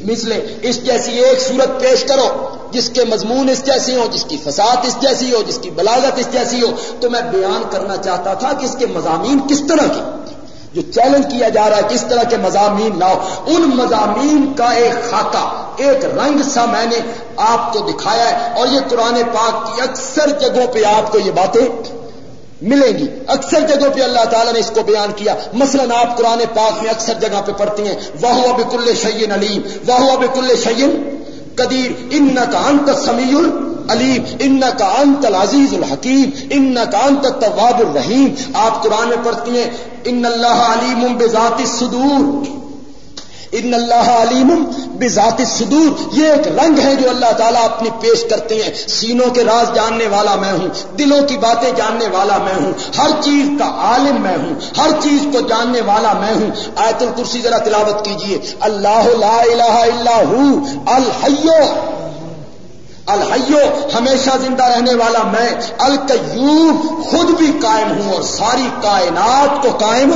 مسلے اس جیسی ایک صورت پیش کرو، جس کے مضمون اس جیسی ہو جس کی فساد اس جیسی ہو، جس کی بلاغت اس جیسی ہو، تو میں بیان کرنا چاہتا تھا کہ اس کے مضامین کس طرح کی جو چیلنج کیا جا رہا ہے، کس طرح کے مضامین لاؤ ان مضامین کا ایک خاکہ، ایک رنگ سا میں نے آپ کو دکھایا ہے۔ اور یہ قرآن پاک کی اکثر جگہوں پہ آپ کو یہ باتیں ملیں گی۔ اکثر جگہوں پہ اللہ تعالیٰ نے اس کو بیان کیا۔ مثلا آپ قرآن پاک میں اکثر جگہ پہ پڑھتی ہیں۔ واہ اب کل شعین علیم واہ اب کل شعین قدیر ان کا انت سمیع العلیم ان کا انت العزیز الحکیم ان کا انت طواب الرحیم آپ قرآن میں پڑھتی ہیں۔ ان اللہ علیم بذات الصدور۔ ان اللہ علیم بذات صدور، یہ ایک رنگ ہے جو اللہ تعالیٰ اپنی پیش کرتے ہیں۔ سینوں کے راز جاننے والا میں ہوں، دلوں کی باتیں جاننے والا میں ہوں، ہر چیز کا عالم میں ہوں، ہر چیز کو جاننے والا میں ہوں۔ آیت الکرسی ذرا تلاوت کیجیے۔ اللہ لا الہ الا ہو، الحیو الحیو، ہمیشہ زندہ رہنے والا میں، القیوم، خود بھی قائم ہوں اور ساری کائنات کو قائم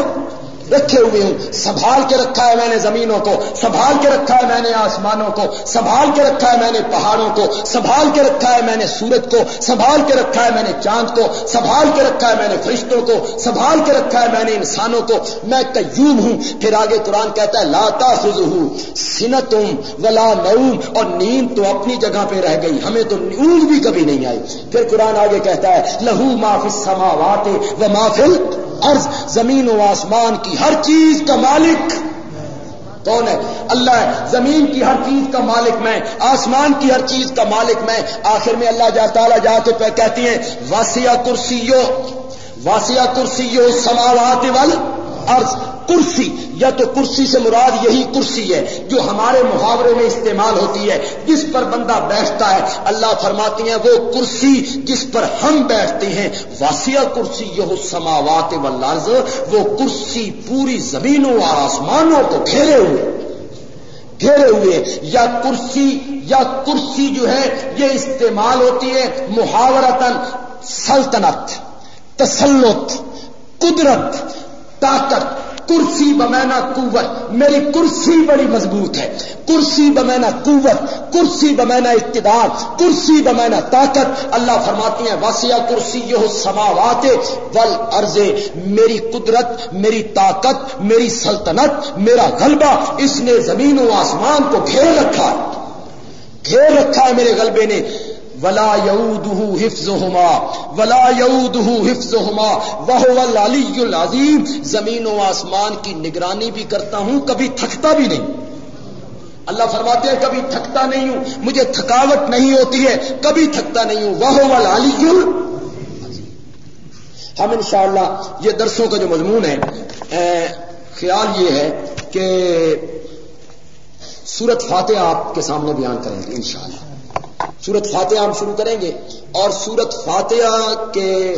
رکھے ہوئے ہوں سنبھال کے رکھا ہے میں نے زمینوں کو، سنبھال کے رکھا ہے میں نے آسمانوں کو، سنبھال کے رکھا ہے میں نے پہاڑوں کو، سنبھال کے رکھا ہے میں نے سورج کو، سنبھال کے رکھا ہے میں نے چاند کو، سنبھال کے رکھا ہے میں نے فرشتوں کو، سنبھال کے رکھا ہے میں نے انسانوں کو۔ میں قیوم ہوں۔ پھر آگے قرآن کہتا ہے لاتا خز ہوں سنتم ولا نوم۔ اور نیند تو اپنی جگہ پہ رہ گئی۔ ہمیں تو نیند بھی کبھی نہیں آئی۔ پھر قرآن آگے کہتا ہے، لہو معاف سماوات و محفل عرض زمین و آسمان کی ہر چیز کا مالک کون ہے؟ اللہ ہے، زمین کی ہر چیز کا مالک میں، آسمان کی ہر چیز کا مالک میں۔ آخر میں اللہ جا تعالیٰ جا کے کہتی ہیں واسیہ کرسیو واسیہ کرسیو سماوات وال عرض کرسی، یا تو کرسی سے مراد یہی کرسی ہے جو ہمارے محاورے میں استعمال ہوتی ہے، جس پر بندہ بیٹھتا ہے، اللہ فرماتی ہیں وہ کرسی جس پر ہم بیٹھتے ہیں، واسیہ کرسی یہ سماوات والارض، وہ کرسی پوری زمینوں اور آسمانوں کو گھیرے ہوئے گھیرے ہوئے، یا کرسی یا کرسی جو ہے، یہ استعمال ہوتی ہے محاورتن سلطنت، تسلط، قدرت طاقت، کرسی بمینا قوت۔ میری کرسی بڑی مضبوط ہے۔ کرسی بمینا قوت، کرسی بمینا اقتدار کرسی بمینا طاقت۔ اللہ فرماتی ہیں واسیہ کرسی یہ سماوات ول ارضے میری قدرت، میری طاقت، میری سلطنت، میرا غلبہ اس نے زمین و آسمان کو گھیر رکھا گھیر رکھا ہے میرے غلبے نے۔ ولا یود حفظ ولا یود حفظ ہوما وہ لالی العظیم۔ زمین و آسمان کی نگرانی بھی کرتا ہوں، کبھی تھکتا بھی نہیں۔ اللہ فرماتے ہیں، کبھی تھکتا نہیں ہوں۔ مجھے تھکاوٹ نہیں ہوتی ہے، کبھی تھکتا نہیں ہوں۔ وہ لالی ہم انشاءاللہ یہ درسوں کا جو مضمون ہے خیال یہ ہے کہ سورت فاتح آپ کے سامنے بیان کریں گے، انشاءاللہ۔ سورت فاتحہ ہم شروع کریں گے اور سورت فاتحہ کے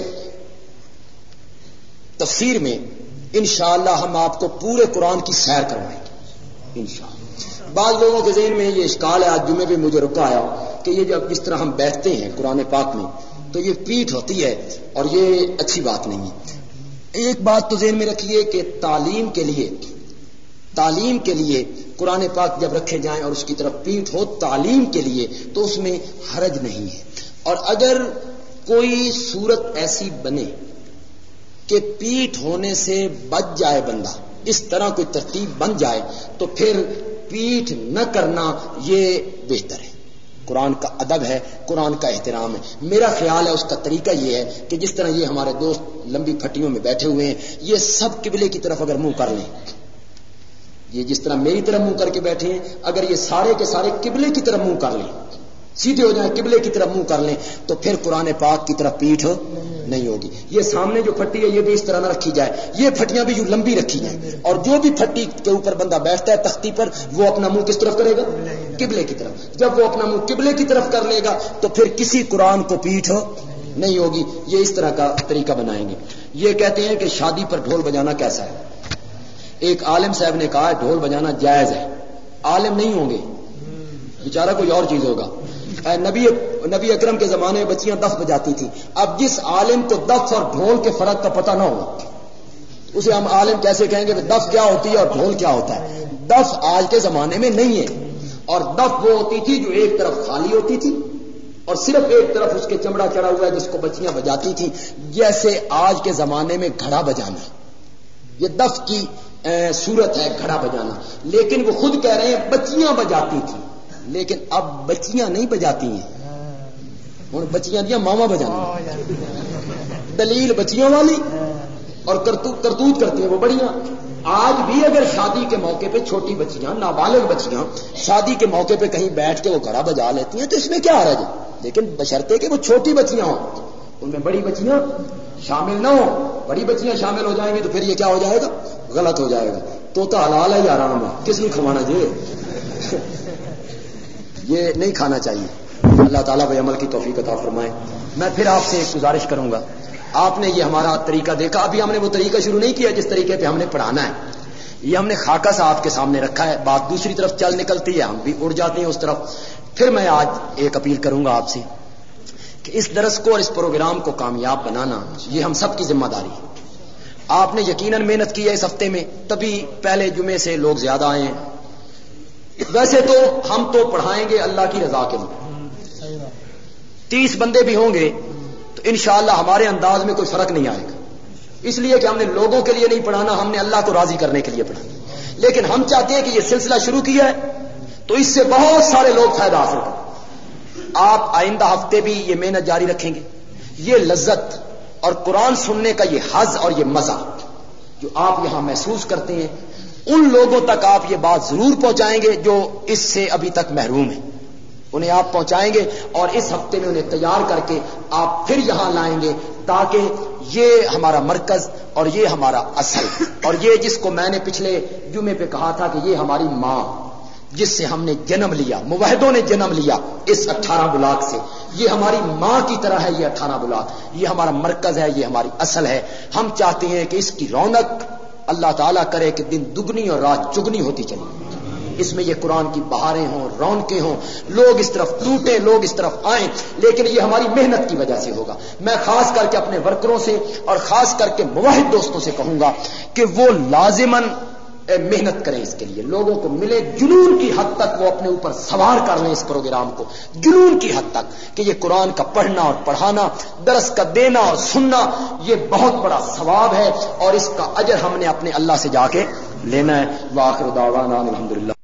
تفسیر میں انشاءاللہ ہم آپ کو پورے قرآن کی سیر کروائیں گے۔ انشاءاللہ۔ بعض لوگوں کے ذہن میں یہ اشکال ہے، آج جمعے بھی مجھے رکا آیا کہ یہ جب اس طرح ہم بیٹھتے ہیں قرآن پاک میں، تو یہ پیٹ ہوتی ہے اور یہ اچھی بات نہیں ہے۔ ایک بات تو ذہن میں رکھیے کہ تعلیم کے لیے، تعلیم کے لیے قرآن پاک جب رکھے جائیں اور اس کی طرف پیٹ ہو تعلیم کے لیے، تو اس میں حرج نہیں ہے۔ اور اگر کوئی صورت ایسی بنے کہ پیٹ ہونے سے بچ جائے بندہ، اس طرح کوئی ترتیب بن جائے، تو پھر پیٹ نہ کرنا یہ بہتر ہے۔ قرآن کا ادب ہے، قرآن کا احترام ہے۔ میرا خیال ہے، اس کا طریقہ یہ ہے کہ جس طرح یہ ہمارے دوست لمبی پھٹیوں میں بیٹھے ہوئے ہیں، یہ سب قبلے کی طرف اگر منہ کر لیں یہ جس طرح میری طرف منہ کر کے بیٹھے ہیں، اگر یہ سارے کے سارے قبلے کی طرف منہ کر لیں، سیدھے ہو جائیں، قبلے کی طرف منہ کر لیں، تو پھر قرآن پاک کی طرف پیٹھ نہیں ہوگی۔ یہ سامنے جو پھٹی ہے، یہ بھی اس طرح نہ رکھی جائے۔ یہ پھٹیاں بھی جو لمبی رکھی جائیں اور جو بھی پھٹی کے اوپر بندہ بیٹھتا ہے تختی پر، وہ اپنا منہ کس طرف کرے گا؟ قبلے کی طرف۔ جب وہ اپنا منہ قبلے کی طرف کر لے گا، تو پھر کسی قرآن کو پیٹھ نہیں ہوگی۔ یہ اس طرح کا طریقہ بنائیں گے۔ یہ کہتے ہیں کہ شادی پر ڈھول بجانا کیسا ہے؟ ایک عالم صاحب نے کہا ڈھول بجانا جائز ہے۔ عالم نہیں ہوں گے۔ بیچارہ کوئی اور چیز ہوگا۔ نبی نبی اکرم کے زمانے میں بچیاں دف بجاتی تھی اب جس عالم کو دف اور ڈھول کے فرق کا پتہ نہ ہو اسے ہم عالم کیسے کہیں گے دف کیا ہوتی ہے اور ڈھول کیا ہوتا ہے۔ دف آج کے زمانے میں نہیں ہے۔ اور دف وہ ہوتی تھی جو ایک طرف خالی ہوتی تھی اور صرف ایک طرف اس کے چمڑا چڑھا ہوا ہے جس کو بچیاں بجاتی تھیں۔ جیسے آج کے زمانے میں گھڑا بجانا یہ دف کی صورت ہے، گھڑا بجانا۔ لیکن وہ خود کہہ رہے ہیں، بچیاں بجاتی تھی لیکن اب بچیاں نہیں بجاتی ہیں۔ ہوں، بچیاں دیا ماما بجانا۔ دلیل بچیوں والی اور کرتوت کرتی ہیں وہ بڑیاں۔ آج بھی اگر شادی کے موقع پہ چھوٹی بچیاں، نابالغ بچیاں شادی کے موقع پہ کہیں بیٹھ کے وہ گھڑا بجا لیتی ہیں تو اس میں کیا آ رہا ہے جی؟ لیکن بشرطے کہ وہ چھوٹی بچیاں ہوں۔ ان میں بڑی بچیاں شامل نہ ہو بڑی بچیاں شامل ہو جائیں گی تو پھر یہ کیا ہو جائے گا؟ غلط ہو جائے گا۔ تو تو حلال ہے یا آرام ہے؟ کس نے کھوانا چاہیے یہ نہیں کھانا چاہیے۔ اللہ تعالیٰ بھائی عمل کی توفیق عطا فرمائے۔ میں پھر آپ سے ایک گزارش کروں گا۔ آپ نے یہ ہمارا طریقہ دیکھا۔ ابھی ہم نے وہ طریقہ شروع نہیں کیا جس طریقے پہ ہم نے پڑھانا ہے۔ یہ ہم نے خاکہ سا آپ کے سامنے رکھا ہے۔ بات دوسری طرف چل نکلتی ہے۔ ہم بھی اڑ جاتے ہیں اس طرف۔ پھر میں آج ایک اپیل کروں گا آپ سے کہ اس درس کو اور اس پروگرام کو کامیاب بنانا، یہ ہم سب کی ذمہ داری ہے۔ آپ نے یقیناً محنت کی ہے اس ہفتے میں، تبھی پہلے جمعے سے لوگ زیادہ آئے ہیں۔ ویسے تو ہم تو پڑھائیں گے اللہ کی رضا کے لیے۔ تیس بندے بھی ہوں گے، تو انشاءاللہ ہمارے انداز میں کوئی فرق نہیں آئے گا۔ اس لیے کہ ہم نے لوگوں کے لیے نہیں پڑھانا، ہم نے اللہ کو راضی کرنے کے لیے پڑھانا۔ لیکن ہم چاہتے ہیں کہ یہ سلسلہ شروع کیا ہے، تو اس سے بہت سارے لوگ فائدہ حاصل کریں۔ آپ آئندہ ہفتے بھی یہ محنت جاری رکھیں گے۔ یہ لذت اور قرآن سننے کا یہ حز اور یہ مزہ جو آپ یہاں محسوس کرتے ہیں، ان لوگوں تک آپ یہ بات ضرور پہنچائیں گے جو اس سے ابھی تک محروم ہیں۔ انہیں آپ پہنچائیں گے اور اس ہفتے میں انہیں تیار کر کے آپ پھر یہاں لائیں گے تاکہ یہ ہمارا مرکز اور یہ ہمارا اصل اور یہ جس کو میں نے پچھلے جمعے پہ کہا تھا کہ یہ ہماری ماں۔ جس سے ہم نے جنم لیا موحدوں نے جنم لیا اس اٹھارہ بلاک سے۔ یہ ہماری ماں کی طرح ہے یہ اٹھارہ بلاک۔ یہ ہمارا مرکز ہے، یہ ہماری اصل ہے۔ ہم چاہتے ہیں کہ اس کی رونق اللہ تعالیٰ کرے کہ دن دگنی اور رات چگنی ہوتی چلی اس میں یہ قرآن کی بہاریں ہوں، رونقیں ہوں۔ لوگ اس طرف ٹوٹے لوگ اس طرف آئیں۔ لیکن یہ ہماری محنت کی وجہ سے ہوگا۔ میں خاص کر کے اپنے ورکروں سے اور خاص کر کے مواحد دوستوں سے کہوں گا کہ وہ لازمن محنت کریں اس کے لیے۔ لوگوں کو ملے جنون کی حد تک وہ اپنے اوپر سوار کر لیں اس پروگرام کو۔ جنون کی حد تک کہ یہ قرآن کا پڑھنا اور پڑھانا، درس کا دینا اور سننا، یہ بہت بڑا ثواب ہے اور اس کا اجر ہم نے اپنے اللہ سے جا کے لینا ہے۔ واخر دعوانا الحمدللہ۔